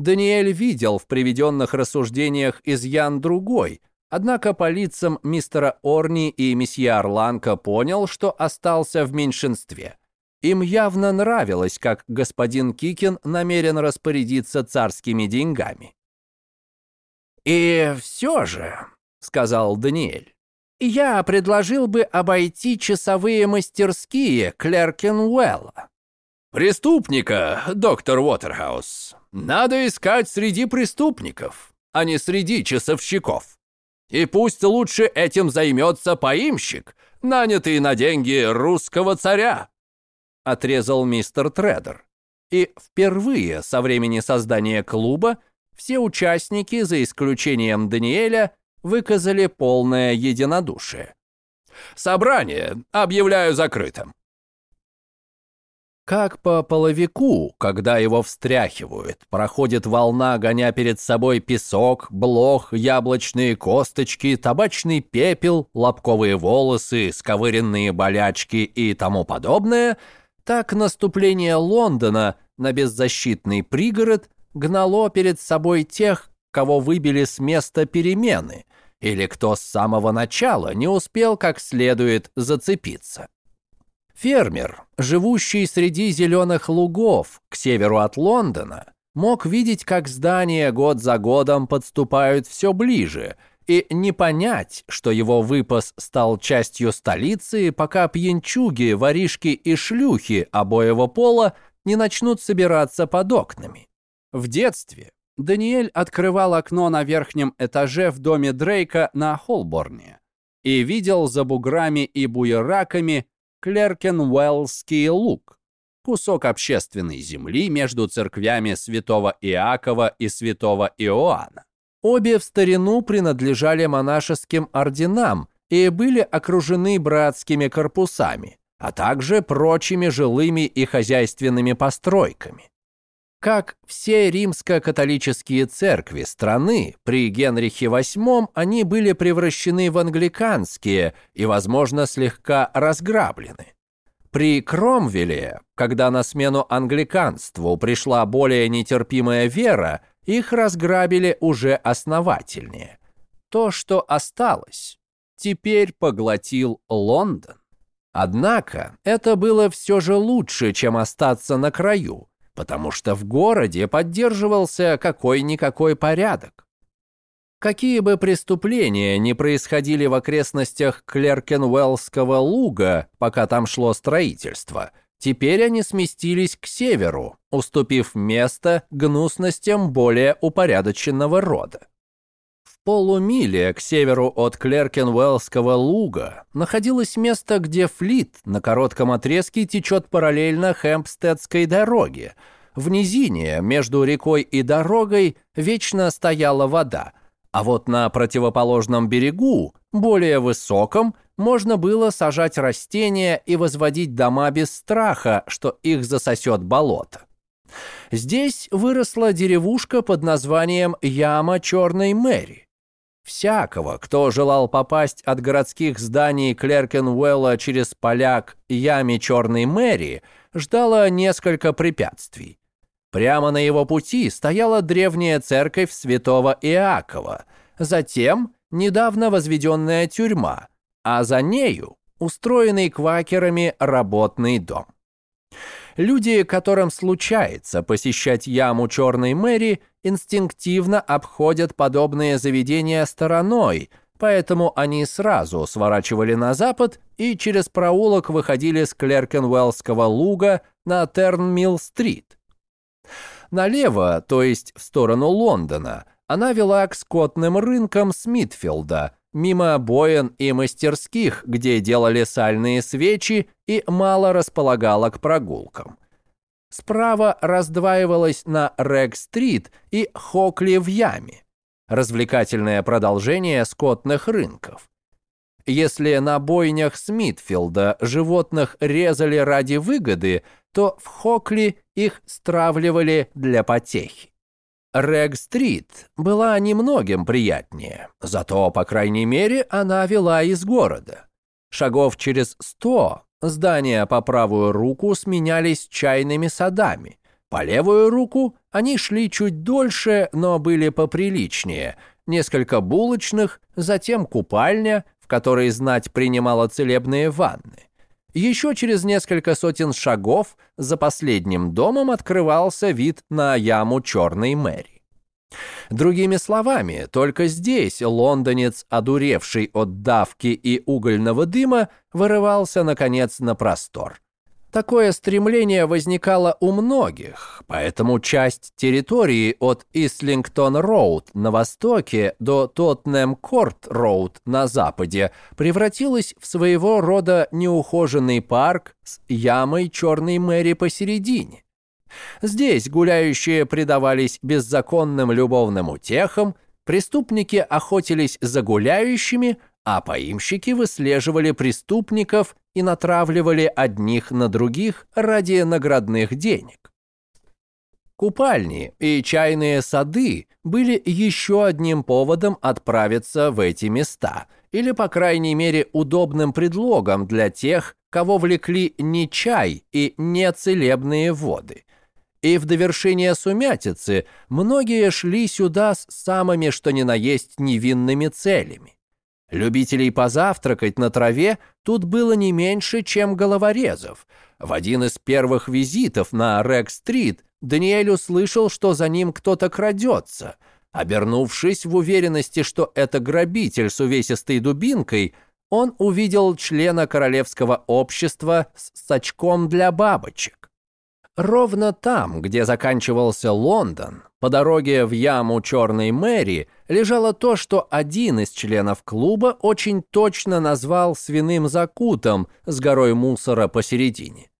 Даниэль видел в приведенных рассуждениях изъян другой, однако по лицам мистера Орни и месье Орланка понял, что остался в меньшинстве. Им явно нравилось, как господин Кикин намерен распорядиться царскими деньгами. «И все же», — сказал Даниэль, — «я предложил бы обойти часовые мастерские Клеркенуэлла». «Преступника, доктор Уотерхаус, надо искать среди преступников, а не среди часовщиков. И пусть лучше этим займется поимщик, нанятый на деньги русского царя», — отрезал мистер Тредер. И впервые со времени создания клуба все участники, за исключением Даниэля, выказали полное единодушие. «Собрание объявляю закрытым. Как по половику, когда его встряхивают, проходит волна, гоня перед собой песок, блох, яблочные косточки, табачный пепел, лобковые волосы, сковыренные болячки и тому подобное, так наступление Лондона на беззащитный пригород гнало перед собой тех, кого выбили с места перемены, или кто с самого начала не успел как следует зацепиться. Фермер, живущий среди зеленых лугов к северу от Лондона, мог видеть, как здания год за годом подступают все ближе, и не понять, что его выпас стал частью столицы, пока пьянчуги, воришки и шлюхи обоего пола не начнут собираться под окнами. В детстве Даниэль открывал окно на верхнем этаже в доме Дрейка на Холборне и видел за буграми и буераками Клеркенуэллский луг, кусок общественной земли между церквями святого Иакова и святого Иоанна. Обе в старину принадлежали монашеским орденам и были окружены братскими корпусами, а также прочими жилыми и хозяйственными постройками. Как все римско-католические церкви страны, при Генрихе VIII они были превращены в англиканские и, возможно, слегка разграблены. При Кромвеле, когда на смену англиканству пришла более нетерпимая вера, их разграбили уже основательнее. То, что осталось, теперь поглотил Лондон. Однако это было все же лучше, чем остаться на краю, потому что в городе поддерживался какой-никакой порядок. Какие бы преступления ни происходили в окрестностях Клеркенуэллского луга, пока там шло строительство, теперь они сместились к северу, уступив место гнусностям более упорядоченного рода. Полумиле к северу от Клеркенуэллского луга находилось место, где Флит на коротком отрезке течет параллельно Хэмпстедской дороге. В низине между рекой и дорогой вечно стояла вода, а вот на противоположном берегу, более высоком, можно было сажать растения и возводить дома без страха, что их засосет болото. Здесь выросла деревушка под названием Яма Черной Мэри. Всякого, кто желал попасть от городских зданий Клеркенуэлла через поля к Яме Черной Мэри, ждало несколько препятствий. Прямо на его пути стояла древняя церковь святого Иакова, затем недавно возведенная тюрьма, а за нею устроенный квакерами работный дом. Люди, которым случается посещать яму Черной Мэри, инстинктивно обходят подобные заведения стороной, поэтому они сразу сворачивали на запад и через проулок выходили с Клеркенвеллского луга на Тернмилл-стрит. Налево, то есть в сторону Лондона, она вела к скотным рынкам Смитфилда, мимо боен и мастерских, где делали сальные свечи и мало располагала к прогулкам. Справа раздваивалась на Рэг-стрит и Хокли в яме. Развлекательное продолжение скотных рынков. Если на бойнях Смитфилда животных резали ради выгоды, то в Хокли их стравливали для потехи. Рэг-стрит была немногим приятнее, зато, по крайней мере, она вела из города. Шагов через сто здания по правую руку сменялись чайными садами. По левую руку они шли чуть дольше, но были поприличнее. Несколько булочных, затем купальня, в которой знать принимала целебные ванны. Еще через несколько сотен шагов за последним домом открывался вид на яму Черной Мэри. Другими словами, только здесь лондонец, одуревший от давки и угольного дыма, вырывался, наконец, на простор. Такое стремление возникало у многих, поэтому часть территории от Ислингтон-Роуд на востоке до Тоттенем-Корт-Роуд на западе превратилась в своего рода неухоженный парк с ямой Черной Мэри посередине. Здесь гуляющие предавались беззаконным любовным утехам, преступники охотились за гуляющими, а поимщики выслеживали преступников и натравливали одних на других ради наградных денег. Купальни и чайные сады были еще одним поводом отправиться в эти места, или, по крайней мере, удобным предлогом для тех, кого влекли не чай и не целебные воды. И в довершение сумятицы многие шли сюда с самыми что ни на есть невинными целями. Любителей позавтракать на траве тут было не меньше, чем головорезов. В один из первых визитов на Рэг-стрит Даниэль услышал, что за ним кто-то крадется. Обернувшись в уверенности, что это грабитель с увесистой дубинкой, он увидел члена королевского общества с сачком для бабочек. Ровно там, где заканчивался Лондон, по дороге в яму Черной Мэри, лежало то, что один из членов клуба очень точно назвал свиным закутом с горой мусора посередине.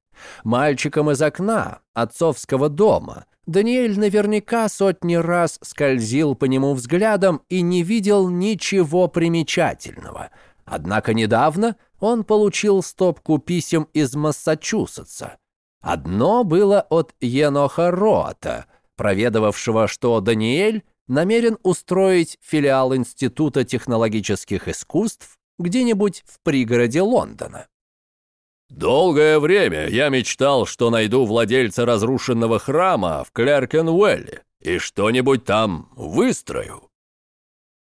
Мальчиком из окна отцовского дома Даниэль наверняка сотни раз скользил по нему взглядом и не видел ничего примечательного. Однако недавно он получил стопку писем из Массачусетса. Одно было от Еноха Роата, проведывавшего, что Даниэль намерен устроить филиал Института технологических искусств где-нибудь в пригороде Лондона. «Долгое время я мечтал, что найду владельца разрушенного храма в Клеркенуэлле и что-нибудь там выстрою».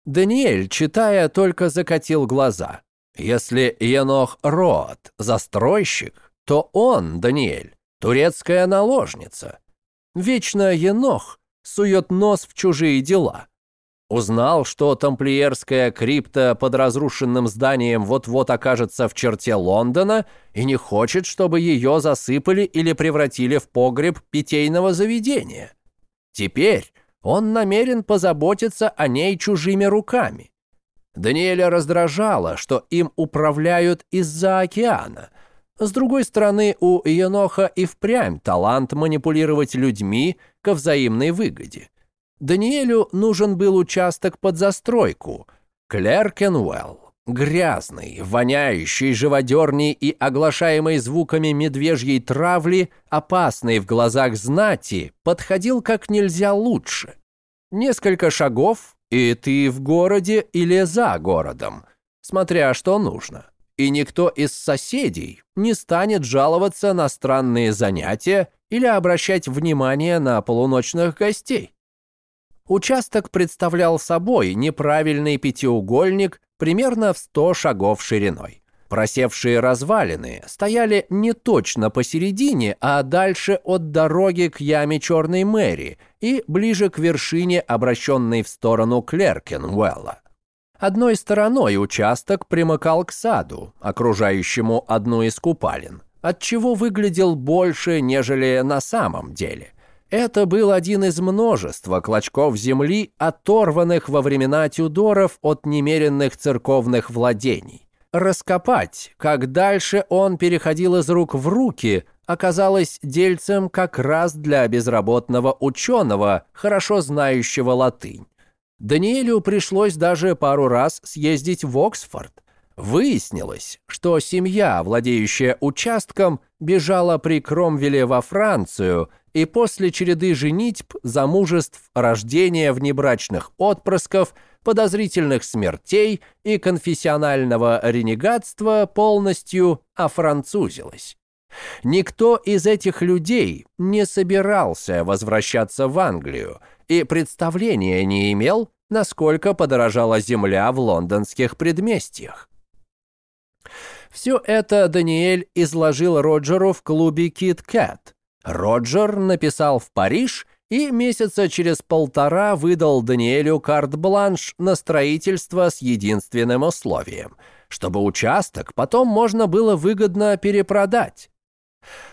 Даниэль, читая, только закатил глаза. Если Енох Роат – застройщик, то он, Даниэль, турецкая наложница. Вечно Енох сует нос в чужие дела. Узнал, что тамплиерская крипта под разрушенным зданием вот-вот окажется в черте Лондона и не хочет, чтобы ее засыпали или превратили в погреб питейного заведения. Теперь он намерен позаботиться о ней чужими руками. Даниэля раздражало, что им управляют из-за океана – с другой стороны, у Еноха и впрямь талант манипулировать людьми ко взаимной выгоде. Даниэлю нужен был участок под застройку. Клеркенуэлл. Грязный, воняющий живодерней и оглашаемый звуками медвежьей травли, опасный в глазах знати, подходил как нельзя лучше. Несколько шагов, и ты в городе или за городом, смотря что нужно и никто из соседей не станет жаловаться на странные занятия или обращать внимание на полуночных гостей. Участок представлял собой неправильный пятиугольник примерно в 100 шагов шириной. Просевшие развалины стояли не точно посередине, а дальше от дороги к яме Черной Мэри и ближе к вершине, обращенной в сторону Клеркенуэлла. Одной стороной участок примыкал к саду, окружающему одну из купалин, отчего выглядел больше, нежели на самом деле. Это был один из множества клочков земли, оторванных во времена Тюдоров от немеренных церковных владений. Раскопать, как дальше он переходил из рук в руки, оказалось дельцем как раз для безработного ученого, хорошо знающего латынь. Даниэлю пришлось даже пару раз съездить в Оксфорд. Выяснилось, что семья, владеющая участком, бежала при Кромвеле во Францию и после череды женитьб, замужеств, рождения внебрачных отпрысков, подозрительных смертей и конфессионального ренегатства полностью офранцузилась. Никто из этих людей не собирался возвращаться в Англию и представления не имел, насколько подорожала земля в лондонских предместьях. Все это Даниэль изложил Роджеру в клубе Кит Кэт. Роджер написал в Париж и месяца через полтора выдал Даниэлю карт-бланш на строительство с единственным условием, чтобы участок потом можно было выгодно перепродать.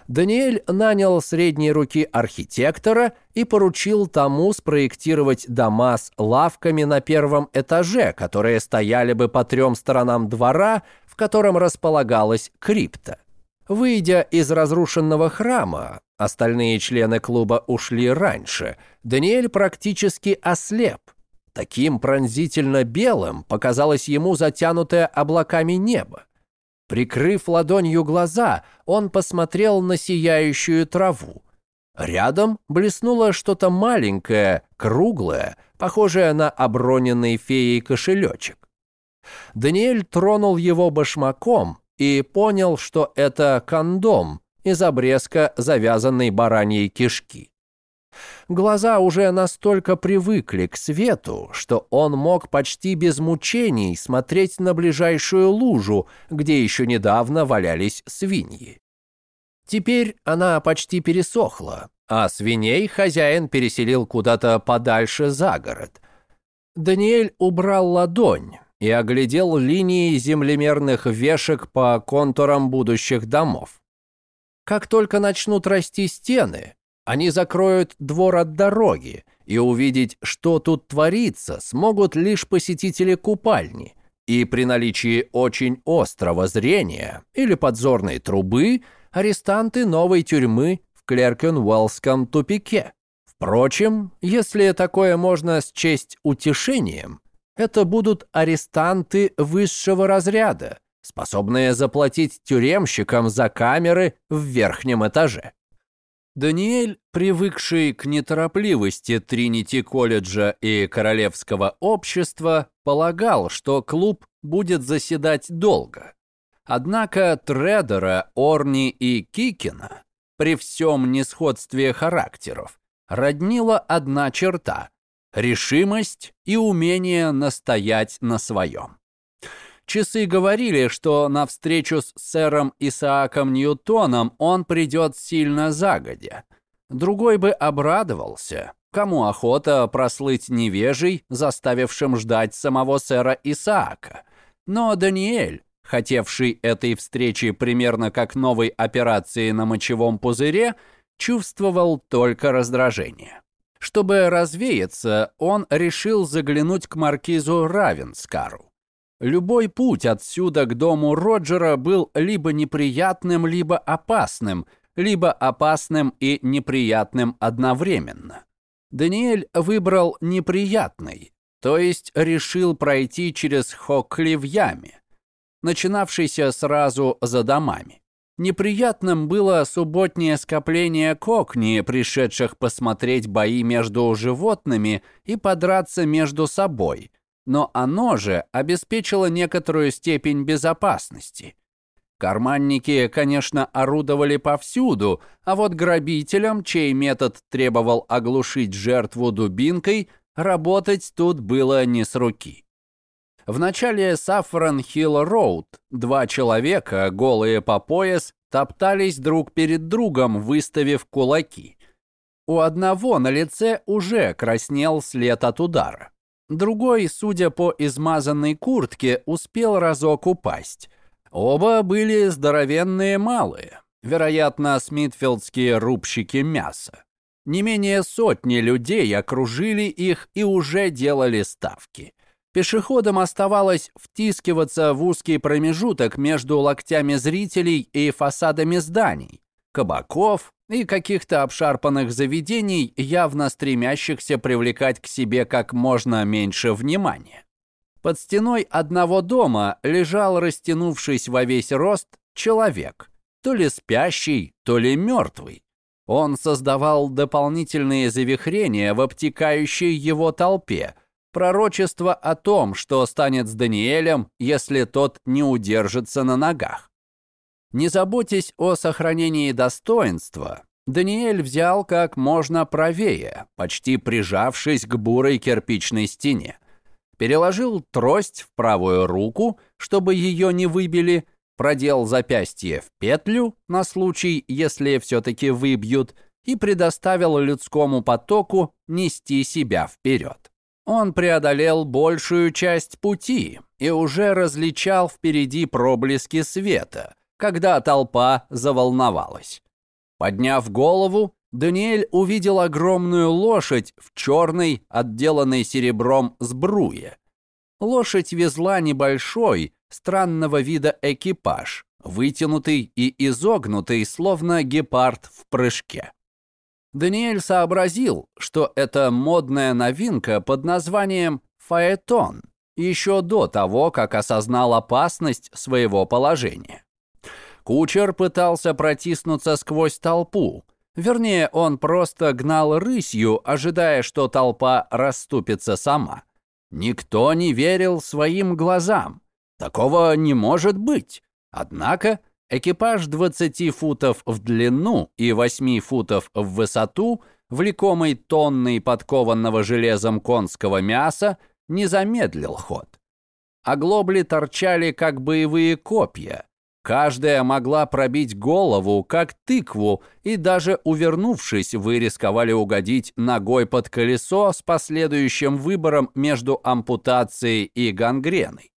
Даниэль нанял средней руки архитектора и поручил тому спроектировать дома с лавками на первом этаже, которые стояли бы по трем сторонам двора, в котором располагалась крипта. Выйдя из разрушенного храма, остальные члены клуба ушли раньше, Даниэль практически ослеп. Таким пронзительно белым показалось ему затянутое облаками небо. Прикрыв ладонью глаза, он посмотрел на сияющую траву. Рядом блеснуло что-то маленькое, круглое, похожее на оброненный феей кошелечек. Даниэль тронул его башмаком и понял, что это кондом из обрезка завязанной бараньей кишки. Глаза уже настолько привыкли к свету, что он мог почти без мучений смотреть на ближайшую лужу, где еще недавно валялись свиньи. Теперь она почти пересохла, а свиней хозяин переселил куда-то подальше за город. Даниэль убрал ладонь и оглядел линии землемерных вешек по контурам будущих домов. Как только начнут расти стены, они закроют двор от дороги, и увидеть, что тут творится, смогут лишь посетители купальни. И при наличии очень острого зрения или подзорной трубы арестанты новой тюрьмы в Клеркенуэллском тупике. Впрочем, если такое можно счесть утешением, это будут арестанты высшего разряда, способные заплатить тюремщикам за камеры в верхнем этаже. Даниэль, привыкший к неторопливости Тринити-колледжа и Королевского общества, полагал, что клуб будет заседать долго. Однако Тредера, Орни и Кикина, при всем несходстве характеров, роднила одна черта – решимость и умение настоять на своем. Часы говорили, что на встречу с сэром Исааком Ньютоном он придет сильно загодя. Другой бы обрадовался. Кому охота прослыть невежей, заставившим ждать самого сэра Исаака? Но Даниэль, хотевший этой встречи примерно как новой операции на мочевом пузыре, чувствовал только раздражение. Чтобы развеяться, он решил заглянуть к маркизу Равенскару. Любой путь отсюда к дому Роджера был либо неприятным, либо опасным, либо опасным и неприятным одновременно. Даниэль выбрал неприятный, то есть решил пройти через Хокли в яме, начинавшийся сразу за домами. Неприятным было субботнее скопление кокни, пришедших посмотреть бои между животными и подраться между собой – но оно же обеспечило некоторую степень безопасности. Карманники, конечно, орудовали повсюду, а вот грабителям, чей метод требовал оглушить жертву дубинкой, работать тут было не с руки. В начале Саффрон Хилл Роуд два человека, голые по пояс, топтались друг перед другом, выставив кулаки. У одного на лице уже краснел след от удара. Другой, судя по измазанной куртке, успел разок упасть. Оба были здоровенные малые, вероятно, смитфилдские рубщики мяса. Не менее сотни людей окружили их и уже делали ставки. Пешеходам оставалось втискиваться в узкий промежуток между локтями зрителей и фасадами зданий, кабаков, и каких-то обшарпанных заведений, явно стремящихся привлекать к себе как можно меньше внимания. Под стеной одного дома лежал, растянувшись во весь рост, человек, то ли спящий, то ли мертвый. Он создавал дополнительные завихрения в обтекающей его толпе, пророчество о том, что станет с Даниэлем, если тот не удержится на ногах. Не заботясь о сохранении достоинства, Даниэль взял как можно правее, почти прижавшись к бурой кирпичной стене. Переложил трость в правую руку, чтобы ее не выбили, продел запястье в петлю на случай, если все-таки выбьют, и предоставил людскому потоку нести себя вперед. Он преодолел большую часть пути и уже различал впереди проблески света, когда толпа заволновалась. Подняв голову, Даниэль увидел огромную лошадь в черной, отделанной серебром сбруе. Лошадь везла небольшой, странного вида экипаж, вытянутый и изогнутый, словно гепард в прыжке. Даниэль сообразил, что это модная новинка под названием фаэтон, еще до того, как осознал опасность своего положения. Кучер пытался протиснуться сквозь толпу. Вернее, он просто гнал рысью, ожидая, что толпа расступится сама. Никто не верил своим глазам. Такого не может быть. Однако экипаж 20 футов в длину и 8 футов в высоту, влекомый тонной подкованного железом конского мяса, не замедлил ход. Оглобли торчали, как боевые копья. Каждая могла пробить голову, как тыкву, и даже увернувшись, вы рисковали угодить ногой под колесо с последующим выбором между ампутацией и гангреной.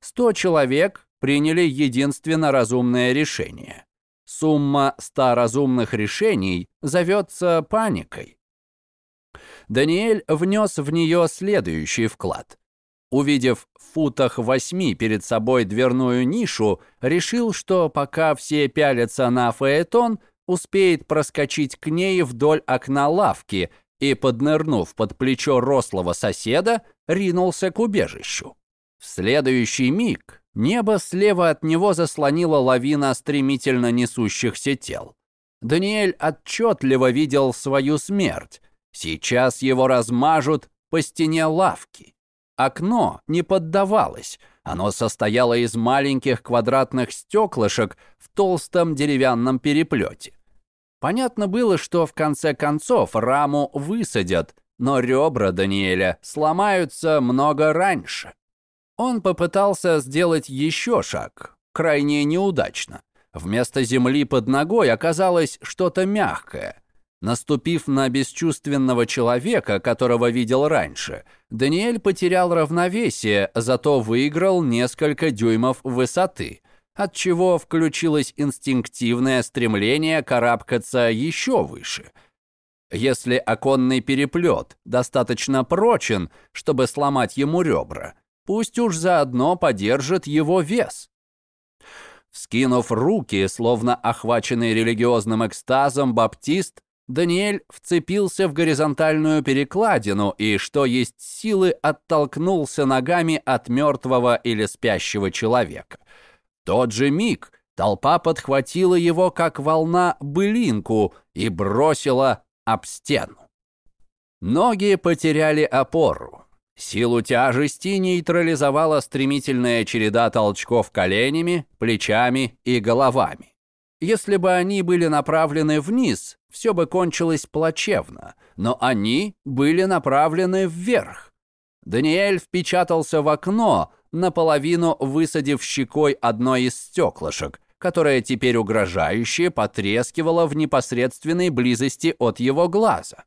Сто человек приняли единственно разумное решение. Сумма ста разумных решений зовется паникой. Даниэль внес в нее следующий вклад. Увидев в футах восьми перед собой дверную нишу, решил, что пока все пялятся на фаэтон, успеет проскочить к ней вдоль окна лавки и, поднырнув под плечо рослого соседа, ринулся к убежищу. В следующий миг небо слева от него заслонила лавина стремительно несущихся тел. Даниэль отчетливо видел свою смерть. Сейчас его размажут по стене лавки. Окно не поддавалось. Оно состояло из маленьких квадратных стеклышек в толстом деревянном переплете. Понятно было, что в конце концов раму высадят, но ребра Даниэля сломаются много раньше. Он попытался сделать еще шаг, крайне неудачно. Вместо земли под ногой оказалось что-то мягкое. Наступив на бесчувственного человека, которого видел раньше, Даниэль потерял равновесие, зато выиграл несколько дюймов высоты, отчего включилось инстинктивное стремление карабкаться еще выше. Если оконный переплет достаточно прочен, чтобы сломать ему ребра, Пусть уж заодно подержит его вес. Скинув руки, словно охваченный религиозным экстазом баптист, Даниэль вцепился в горизонтальную перекладину и, что есть силы, оттолкнулся ногами от мертвого или спящего человека. Тот же миг толпа подхватила его, как волна, былинку и бросила об стену. Ноги потеряли опору. Силу тяжести нейтрализовала стремительная череда толчков коленями, плечами и головами. Если бы они были направлены вниз, все бы кончилось плачевно, но они были направлены вверх. Даниэль впечатался в окно, наполовину высадив щекой одно из стеклышек, которое теперь угрожающе потрескивало в непосредственной близости от его глаза.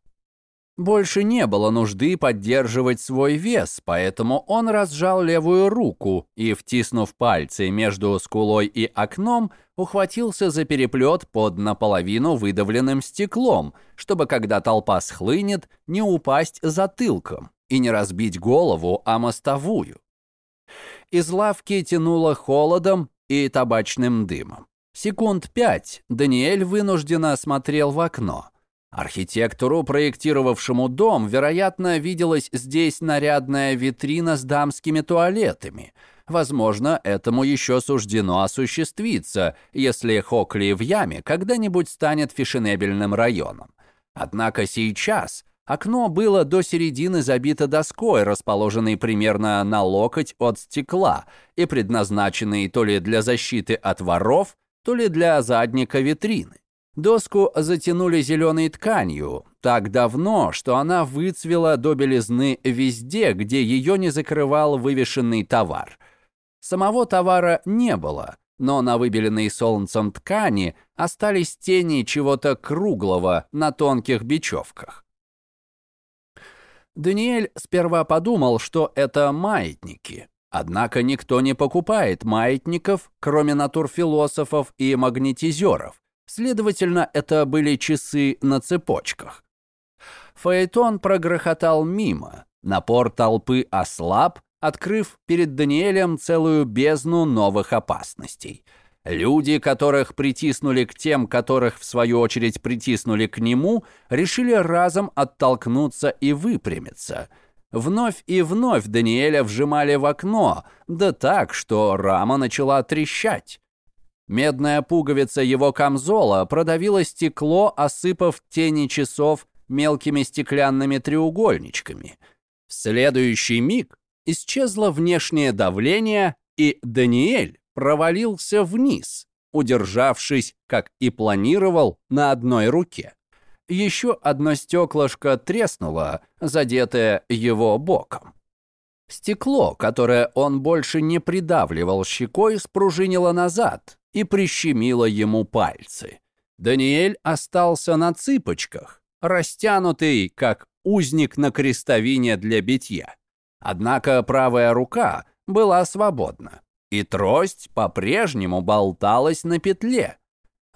Больше не было нужды поддерживать свой вес, поэтому он разжал левую руку и, втиснув пальцы между скулой и окном, ухватился за переплет под наполовину выдавленным стеклом, чтобы, когда толпа схлынет, не упасть затылком и не разбить голову о мостовую. Из лавки тянуло холодом и табачным дымом. Секунд пять Даниэль вынужденно смотрел в окно – Архитектору, проектировавшему дом, вероятно, виделась здесь нарядная витрина с дамскими туалетами. Возможно, этому еще суждено осуществиться, если Хокли в яме когда-нибудь станет фешенебельным районом. Однако сейчас окно было до середины забито доской, расположенной примерно на локоть от стекла и предназначенной то ли для защиты от воров, то ли для задника витрины. Доску затянули зеленой тканью так давно, что она выцвела до белизны везде, где ее не закрывал вывешенный товар. Самого товара не было, но на выбеленной солнцем ткани остались тени чего-то круглого на тонких бечевках. Даниэль сперва подумал, что это маятники. Однако никто не покупает маятников, кроме натурфилософов и магнетизеров, Следовательно, это были часы на цепочках. Фаэтон прогрохотал мимо. Напор толпы ослаб, открыв перед Даниэлем целую бездну новых опасностей. Люди, которых притиснули к тем, которых в свою очередь притиснули к нему, решили разом оттолкнуться и выпрямиться. Вновь и вновь Даниэля вжимали в окно, да так, что рама начала трещать. Медная пуговица его камзола продавила стекло, осыпав тени часов мелкими стеклянными треугольничками. В следующий миг исчезло внешнее давление, и Даниэль провалился вниз, удержавшись, как и планировал, на одной руке. Еще одно стеклышко треснуло, задетое его боком. Стекло, которое он больше не придавливал щекой, спружинило назад и прищемило ему пальцы. Даниэль остался на цыпочках, растянутый, как узник на крестовине для битья. Однако правая рука была свободна, и трость по-прежнему болталась на петле.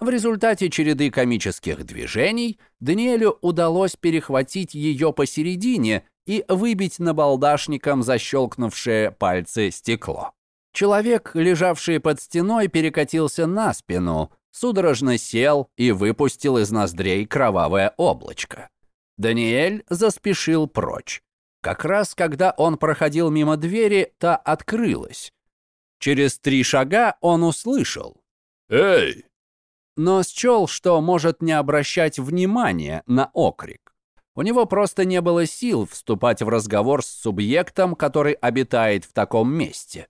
В результате череды комических движений Даниэлю удалось перехватить ее посередине и выбить набалдашником защелкнувшее пальцы стекло. Человек, лежавший под стеной, перекатился на спину, судорожно сел и выпустил из ноздрей кровавое облачко. Даниэль заспешил прочь. Как раз когда он проходил мимо двери, та открылась. Через три шага он услышал. «Эй!» Но счел, что может не обращать внимания на окрик. У него просто не было сил вступать в разговор с субъектом, который обитает в таком месте.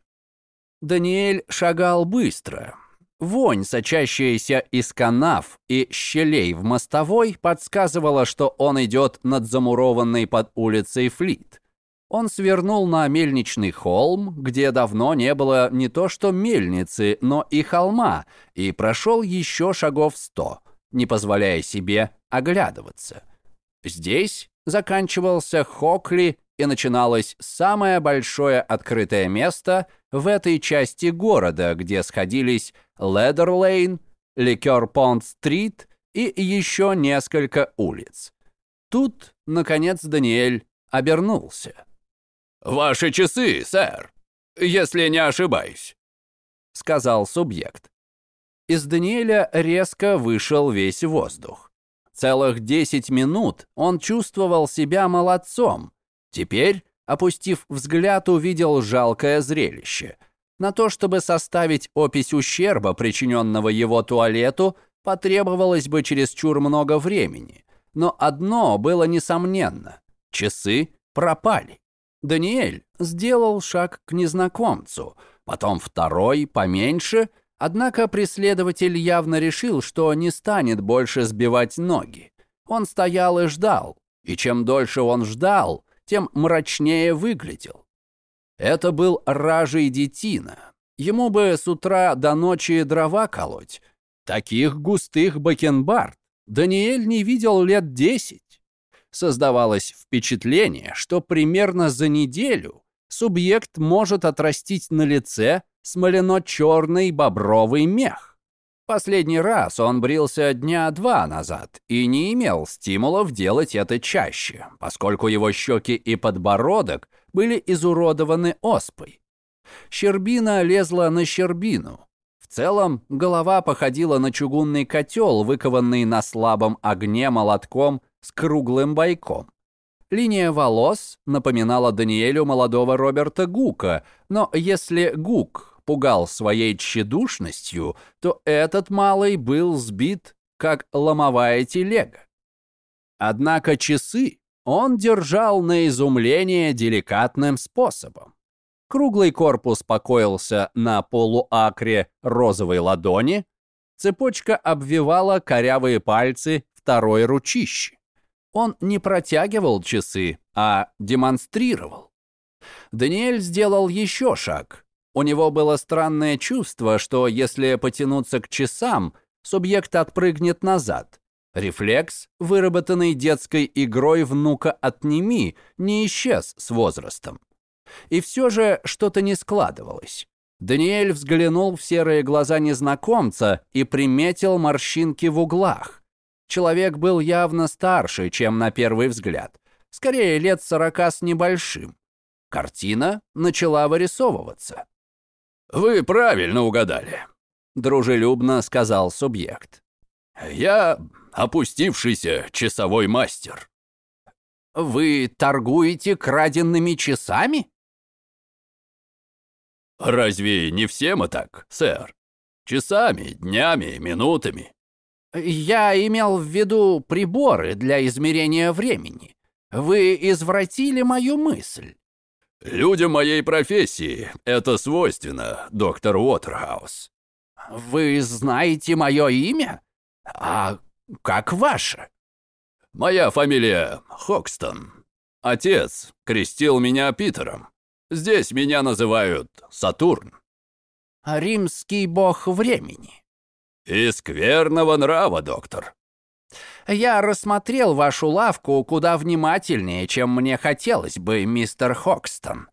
Даниэль шагал быстро, Вонь, сочащаяся из канав и щелей в мостовой, подсказывала, что он идет над замурованной под улицей Флит. Он свернул на мельничный холм, где давно не было не то что мельницы, но и холма, и прошел еще шагов сто, не позволяя себе оглядываться. Здесь заканчивался Хокли и начиналось самое большое открытое место в этой части города, где сходились Ледер-Лейн, Ликер-Понт-Стрит и еще несколько улиц. Тут, наконец, Даниэль обернулся. «Ваши часы, сэр, если не ошибаюсь», — сказал субъект. Из Даниэля резко вышел весь воздух. Целых десять минут он чувствовал себя молодцом. Теперь, опустив взгляд, увидел жалкое зрелище — на то, чтобы составить опись ущерба, причиненного его туалету, потребовалось бы чересчур много времени. Но одно было несомненно – часы пропали. Даниэль сделал шаг к незнакомцу, потом второй, поменьше, однако преследователь явно решил, что не станет больше сбивать ноги. Он стоял и ждал, и чем дольше он ждал, тем мрачнее выглядел. Это был ражей детина. Ему бы с утра до ночи дрова колоть. Таких густых бакенбард Даниэль не видел лет десять. Создавалось впечатление, что примерно за неделю субъект может отрастить на лице смолено-черный бобровый мех. Последний раз он брился дня два назад и не имел стимулов делать это чаще, поскольку его щеки и подбородок – были изуродованы оспой. Щербина лезла на щербину. В целом, голова походила на чугунный котел, выкованный на слабом огне молотком с круглым бойком. Линия волос напоминала Даниэлю молодого Роберта Гука, но если Гук пугал своей тщедушностью, то этот малый был сбит, как ломовая телега. Однако часы он держал на изумление деликатным способом. Круглый корпус покоился на полуакре розовой ладони, цепочка обвивала корявые пальцы второй ручищи. Он не протягивал часы, а демонстрировал. Даниэль сделал еще шаг. У него было странное чувство, что если потянуться к часам, субъект отпрыгнет назад. Рефлекс, выработанный детской игрой «внука отними», не исчез с возрастом. И все же что-то не складывалось. Даниэль взглянул в серые глаза незнакомца и приметил морщинки в углах. Человек был явно старше, чем на первый взгляд. Скорее, лет сорока с небольшим. Картина начала вырисовываться. «Вы правильно угадали», — дружелюбно сказал субъект. «Я опустившийся часовой мастер. Вы торгуете краденными часами? Разве не все мы так, сэр? Часами, днями, минутами. Я имел в виду приборы для измерения времени. Вы извратили мою мысль. Людям моей профессии это свойственно, доктор Уотерхаус. Вы знаете мое имя? А как ваше? Моя фамилия Хокстон. Отец крестил меня Питером. Здесь меня называют Сатурн. Римский бог времени. И скверного нрава, доктор. Я рассмотрел вашу лавку куда внимательнее, чем мне хотелось бы, мистер Хокстон.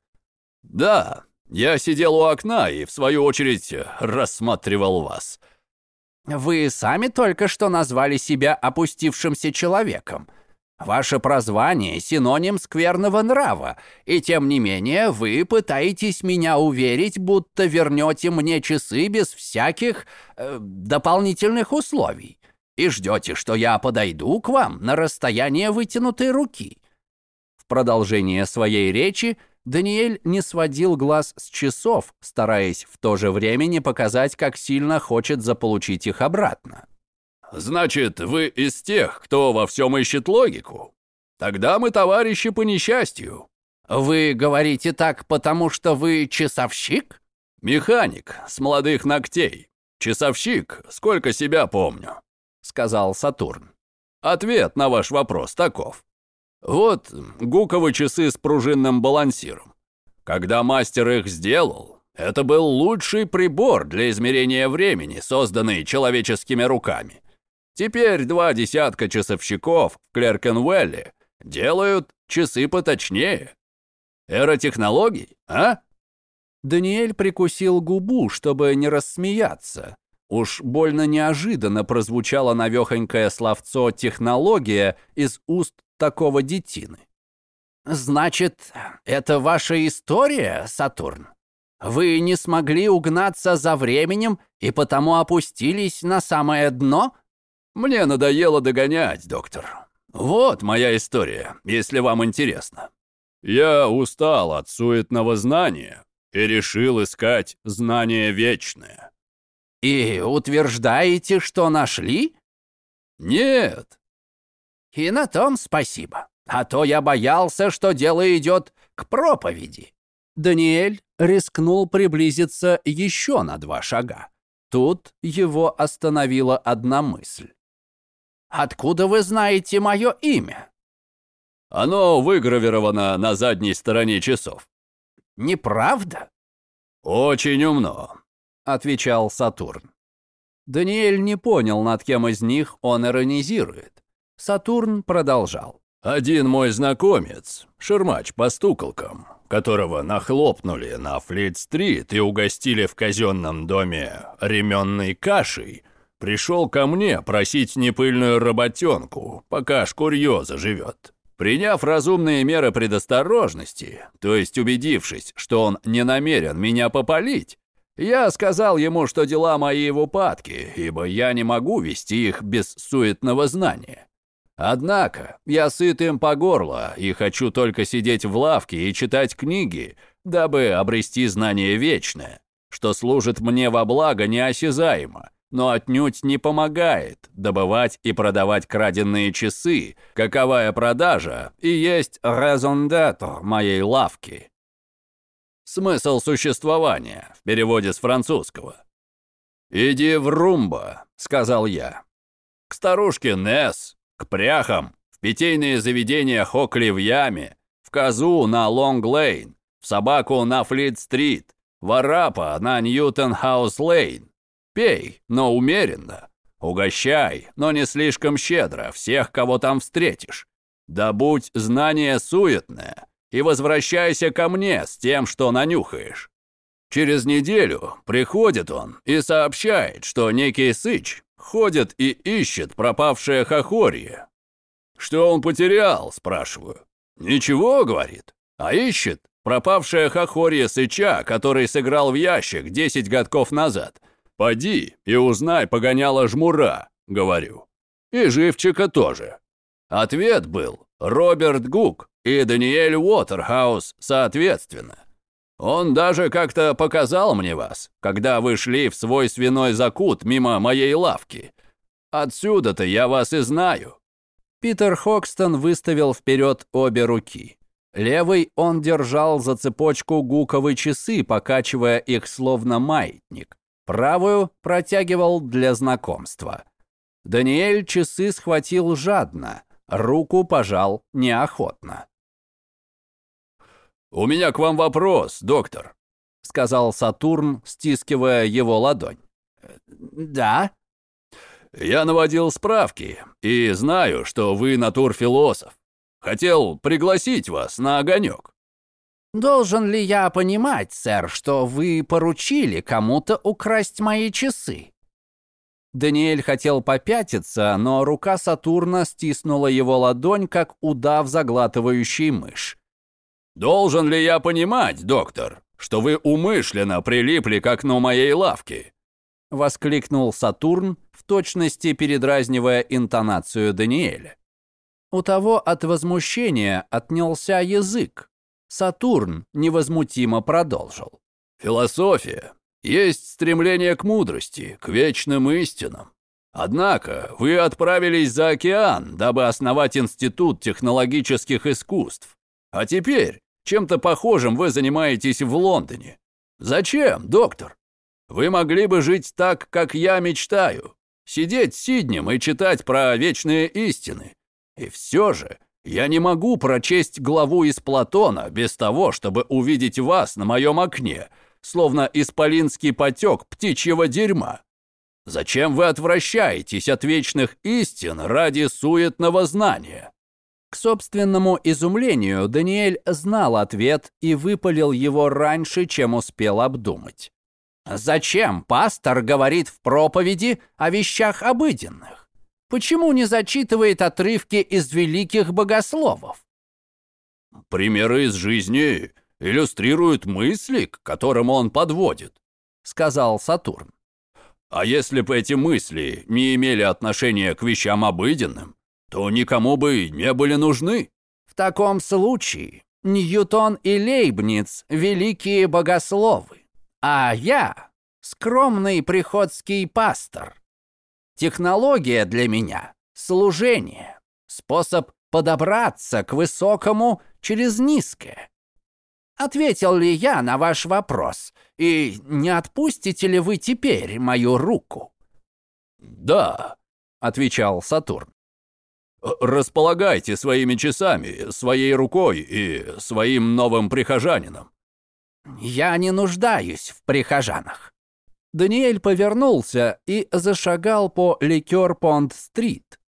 Да, я сидел у окна и, в свою очередь, рассматривал вас. Вы сами только что назвали себя опустившимся человеком. Ваше прозвание — синоним скверного нрава, и тем не менее вы пытаетесь меня уверить, будто вернете мне часы без всяких э, дополнительных условий и ждете, что я подойду к вам на расстояние вытянутой руки». В продолжение своей речи Даниэль не сводил глаз с часов, стараясь в то же время не показать, как сильно хочет заполучить их обратно. «Значит, вы из тех, кто во всем ищет логику? Тогда мы товарищи по несчастью». «Вы говорите так, потому что вы часовщик?» «Механик с молодых ногтей. Часовщик, сколько себя помню», — сказал Сатурн. «Ответ на ваш вопрос таков. Вот гуковые часы с пружинным балансиром. Когда мастер их сделал, это был лучший прибор для измерения времени, созданный человеческими руками. Теперь два десятка часовщиков в Клеркенвелле делают часы поточнее. Эра технологий, а? Даниэль прикусил губу, чтобы не рассмеяться. Уж больно неожиданно прозвучало навехонькое словцо «технология» из уст такого детины. «Значит, это ваша история, Сатурн? Вы не смогли угнаться за временем и потому опустились на самое дно?» Мне надоело догонять, доктор. Вот моя история, если вам интересно. Я устал от суетного знания и решил искать знание вечное. И утверждаете, что нашли? Нет. И на том спасибо. А то я боялся, что дело идет к проповеди. Даниэль рискнул приблизиться еще на два шага. Тут его остановила одна мысль. Откуда вы знаете мое имя?» «Оно выгравировано на задней стороне часов». «Неправда?» «Очень умно», — отвечал Сатурн. Даниэль не понял, над кем из них он иронизирует. Сатурн продолжал. «Один мой знакомец, шермач по стуколкам, которого нахлопнули на Флит-стрит и угостили в казенном доме ременной кашей, Пришел ко мне просить непыльную работенку, пока шкурье заживет. Приняв разумные меры предосторожности, то есть убедившись, что он не намерен меня попалить, я сказал ему, что дела мои в упадке, ибо я не могу вести их без суетного знания. Однако я сыт им по горло и хочу только сидеть в лавке и читать книги, дабы обрести знание вечное, что служит мне во благо неосязаемо, но отнюдь не помогает добывать и продавать краденные часы, каковая продажа и есть d'être моей лавки. Смысл существования в переводе с французского. «Иди в Румба», — сказал я. «К старушке Несс, к пряхам, в питейные заведения Хокли в Яме, в козу на Лонг-Лейн, в собаку на Флит-Стрит, в арапа на Ньютон-Хаус-Лейн, Пей, но умеренно. Угощай, но не слишком щедро всех, кого там встретишь. Добудь знание суетное и возвращайся ко мне с тем, что нанюхаешь. Через неделю приходит он и сообщает, что некий сыч ходит и ищет пропавшее хохорье. Что он потерял, спрашиваю. Ничего, говорит, а ищет пропавшее хохорье сыча, который сыграл в ящик 10 годков назад – «Поди и узнай погоняла жмура», — говорю. «И живчика тоже». Ответ был Роберт Гук и Даниэль Уотерхаус соответственно. Он даже как-то показал мне вас, когда вы шли в свой свиной закут мимо моей лавки. Отсюда-то я вас и знаю». Питер Хокстон выставил вперед обе руки. Левой он держал за цепочку гуковые часы, покачивая их словно маятник. Правую протягивал для знакомства. Даниэль часы схватил жадно, руку пожал неохотно. «У меня к вам вопрос, доктор», — сказал Сатурн, стискивая его ладонь. «Да?» «Я наводил справки и знаю, что вы натурфилософ. Хотел пригласить вас на огонек». «Должен ли я понимать, сэр, что вы поручили кому-то украсть мои часы?» Даниэль хотел попятиться, но рука Сатурна стиснула его ладонь, как удав, заглатывающий мышь. «Должен ли я понимать, доктор, что вы умышленно прилипли к окну моей лавки?» Воскликнул Сатурн, в точности передразнивая интонацию Даниэля. У того от возмущения отнялся язык. Сатурн невозмутимо продолжил. «Философия есть стремление к мудрости, к вечным истинам. Однако вы отправились за океан, дабы основать Институт технологических искусств. А теперь чем-то похожим вы занимаетесь в Лондоне. Зачем, доктор? Вы могли бы жить так, как я мечтаю. Сидеть сиднем и читать про вечные истины. И все же я не могу прочесть главу из Платона без того, чтобы увидеть вас на моем окне, словно исполинский потек птичьего дерьма. Зачем вы отвращаетесь от вечных истин ради суетного знания? К собственному изумлению Даниэль знал ответ и выпалил его раньше, чем успел обдумать. Зачем пастор говорит в проповеди о вещах обыденных? Почему не зачитывает отрывки из великих богословов? Примеры из жизни иллюстрируют мысли, к которым он подводит, сказал Сатурн. А если бы эти мысли не имели отношения к вещам обыденным, то никому бы не были нужны. В таком случае Ньютон и Лейбниц – великие богословы, а я – скромный приходский пастор. Технология для меня – служение, способ подобраться к высокому через низкое. Ответил ли я на ваш вопрос, и не отпустите ли вы теперь мою руку? «Да», — отвечал Сатурн. Располагайте своими часами, своей рукой и своим новым прихожанином. Я не нуждаюсь в прихожанах. Даниэль повернулся и зашагал по Ликер-Понт-стрит.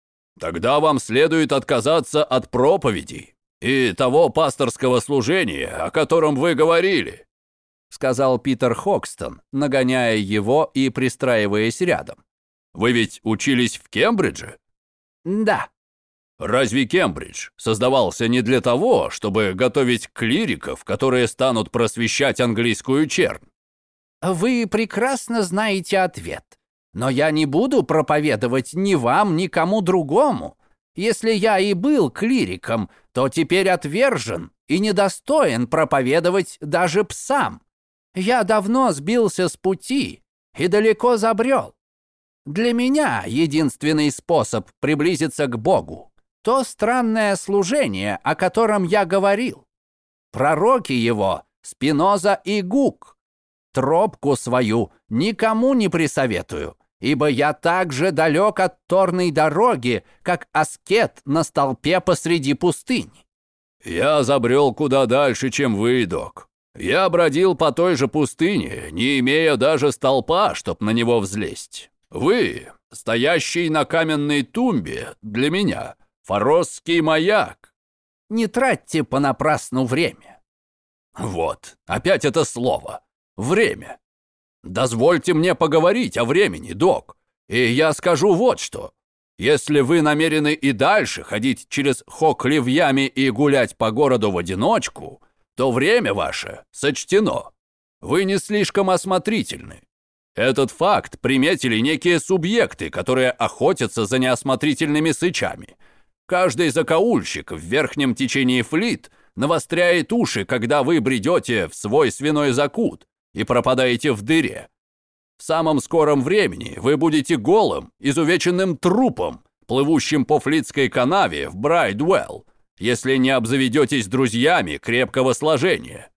Тогда вам следует отказаться от проповедей и того пасторского служения, о котором вы говорили, сказал Питер Хокстон, нагоняя его и пристраиваясь рядом. Вы ведь учились в Кембридже? Да. Разве Кембридж создавался не для того, чтобы готовить клириков, которые станут просвещать английскую чернь? Вы прекрасно знаете ответ. Но я не буду проповедовать ни вам, ни кому другому. Если я и был клириком, то теперь отвержен и недостоин проповедовать даже псам. Я давно сбился с пути и далеко забрел. Для меня единственный способ приблизиться к Богу то странное служение, о котором я говорил. Пророки его — Спиноза и Гук. Тропку свою никому не присоветую, ибо я так же далек от торной дороги, как аскет на столпе посреди пустыни. Я забрел куда дальше, чем вы, док. Я бродил по той же пустыне, не имея даже столпа, чтоб на него взлезть. Вы, стоящий на каменной тумбе, для меня Форосский маяк. Не тратьте понапрасну время. Вот, опять это слово. Время. Дозвольте мне поговорить о времени, док. И я скажу вот что. Если вы намерены и дальше ходить через хокли в яме и гулять по городу в одиночку, то время ваше сочтено. Вы не слишком осмотрительны. Этот факт приметили некие субъекты, которые охотятся за неосмотрительными сычами – Каждый закоульщик в верхнем течении флит навостряет уши, когда вы бредете в свой свиной закут и пропадаете в дыре. В самом скором времени вы будете голым, изувеченным трупом, плывущим по флитской канаве в Брайдвелл, если не обзаведетесь друзьями крепкого сложения.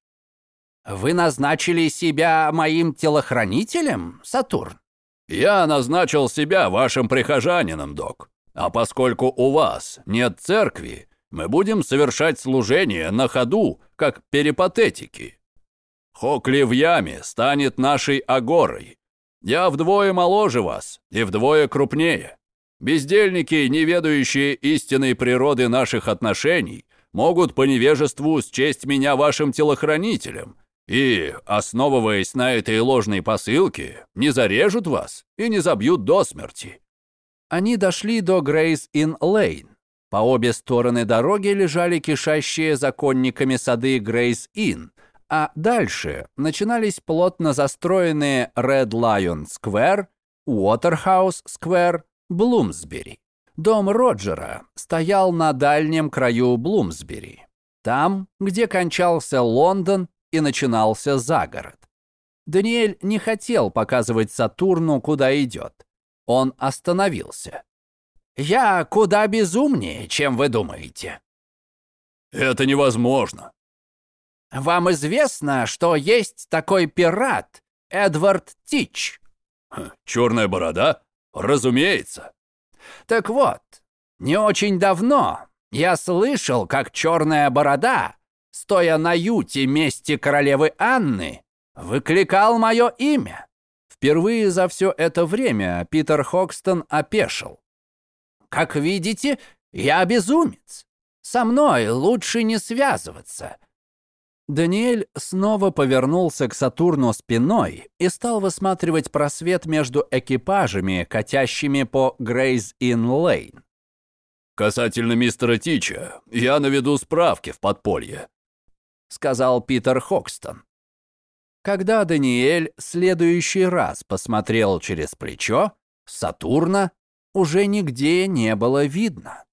Вы назначили себя моим телохранителем, Сатурн? Я назначил себя вашим прихожанином, док. А поскольку у вас нет церкви, мы будем совершать служение на ходу, как перипатетики. Хокли в яме станет нашей агорой. Я вдвое моложе вас и вдвое крупнее. Бездельники, не ведающие истинной природы наших отношений, могут по невежеству счесть меня вашим телохранителем и, основываясь на этой ложной посылке, не зарежут вас и не забьют до смерти». Они дошли до Грейс-Ин-Лейн. По обе стороны дороги лежали кишащие законниками сады Грейс-Ин, а дальше начинались плотно застроенные Red Lion Square, Waterhouse Square, Блумсбери. Дом Роджера стоял на дальнем краю Блумсбери, там, где кончался Лондон и начинался загород. Даниэль не хотел показывать Сатурну, куда идет. Он остановился. «Я куда безумнее, чем вы думаете». «Это невозможно». «Вам известно, что есть такой пират, Эдвард Тич?» «Черная борода? Разумеется». «Так вот, не очень давно я слышал, как черная борода стоя на юте мести королевы Анны, выкликал мое имя. Впервые за все это время Питер Хокстон опешил. «Как видите, я безумец. Со мной лучше не связываться». Даниэль снова повернулся к Сатурну спиной и стал высматривать просвет между экипажами, катящими по Грейз-Ин-Лейн. «Касательно мистера Тича, я наведу справки в подполье. — сказал Питер Хокстон. Когда Даниэль следующий раз посмотрел через плечо, Сатурна уже нигде не было видно.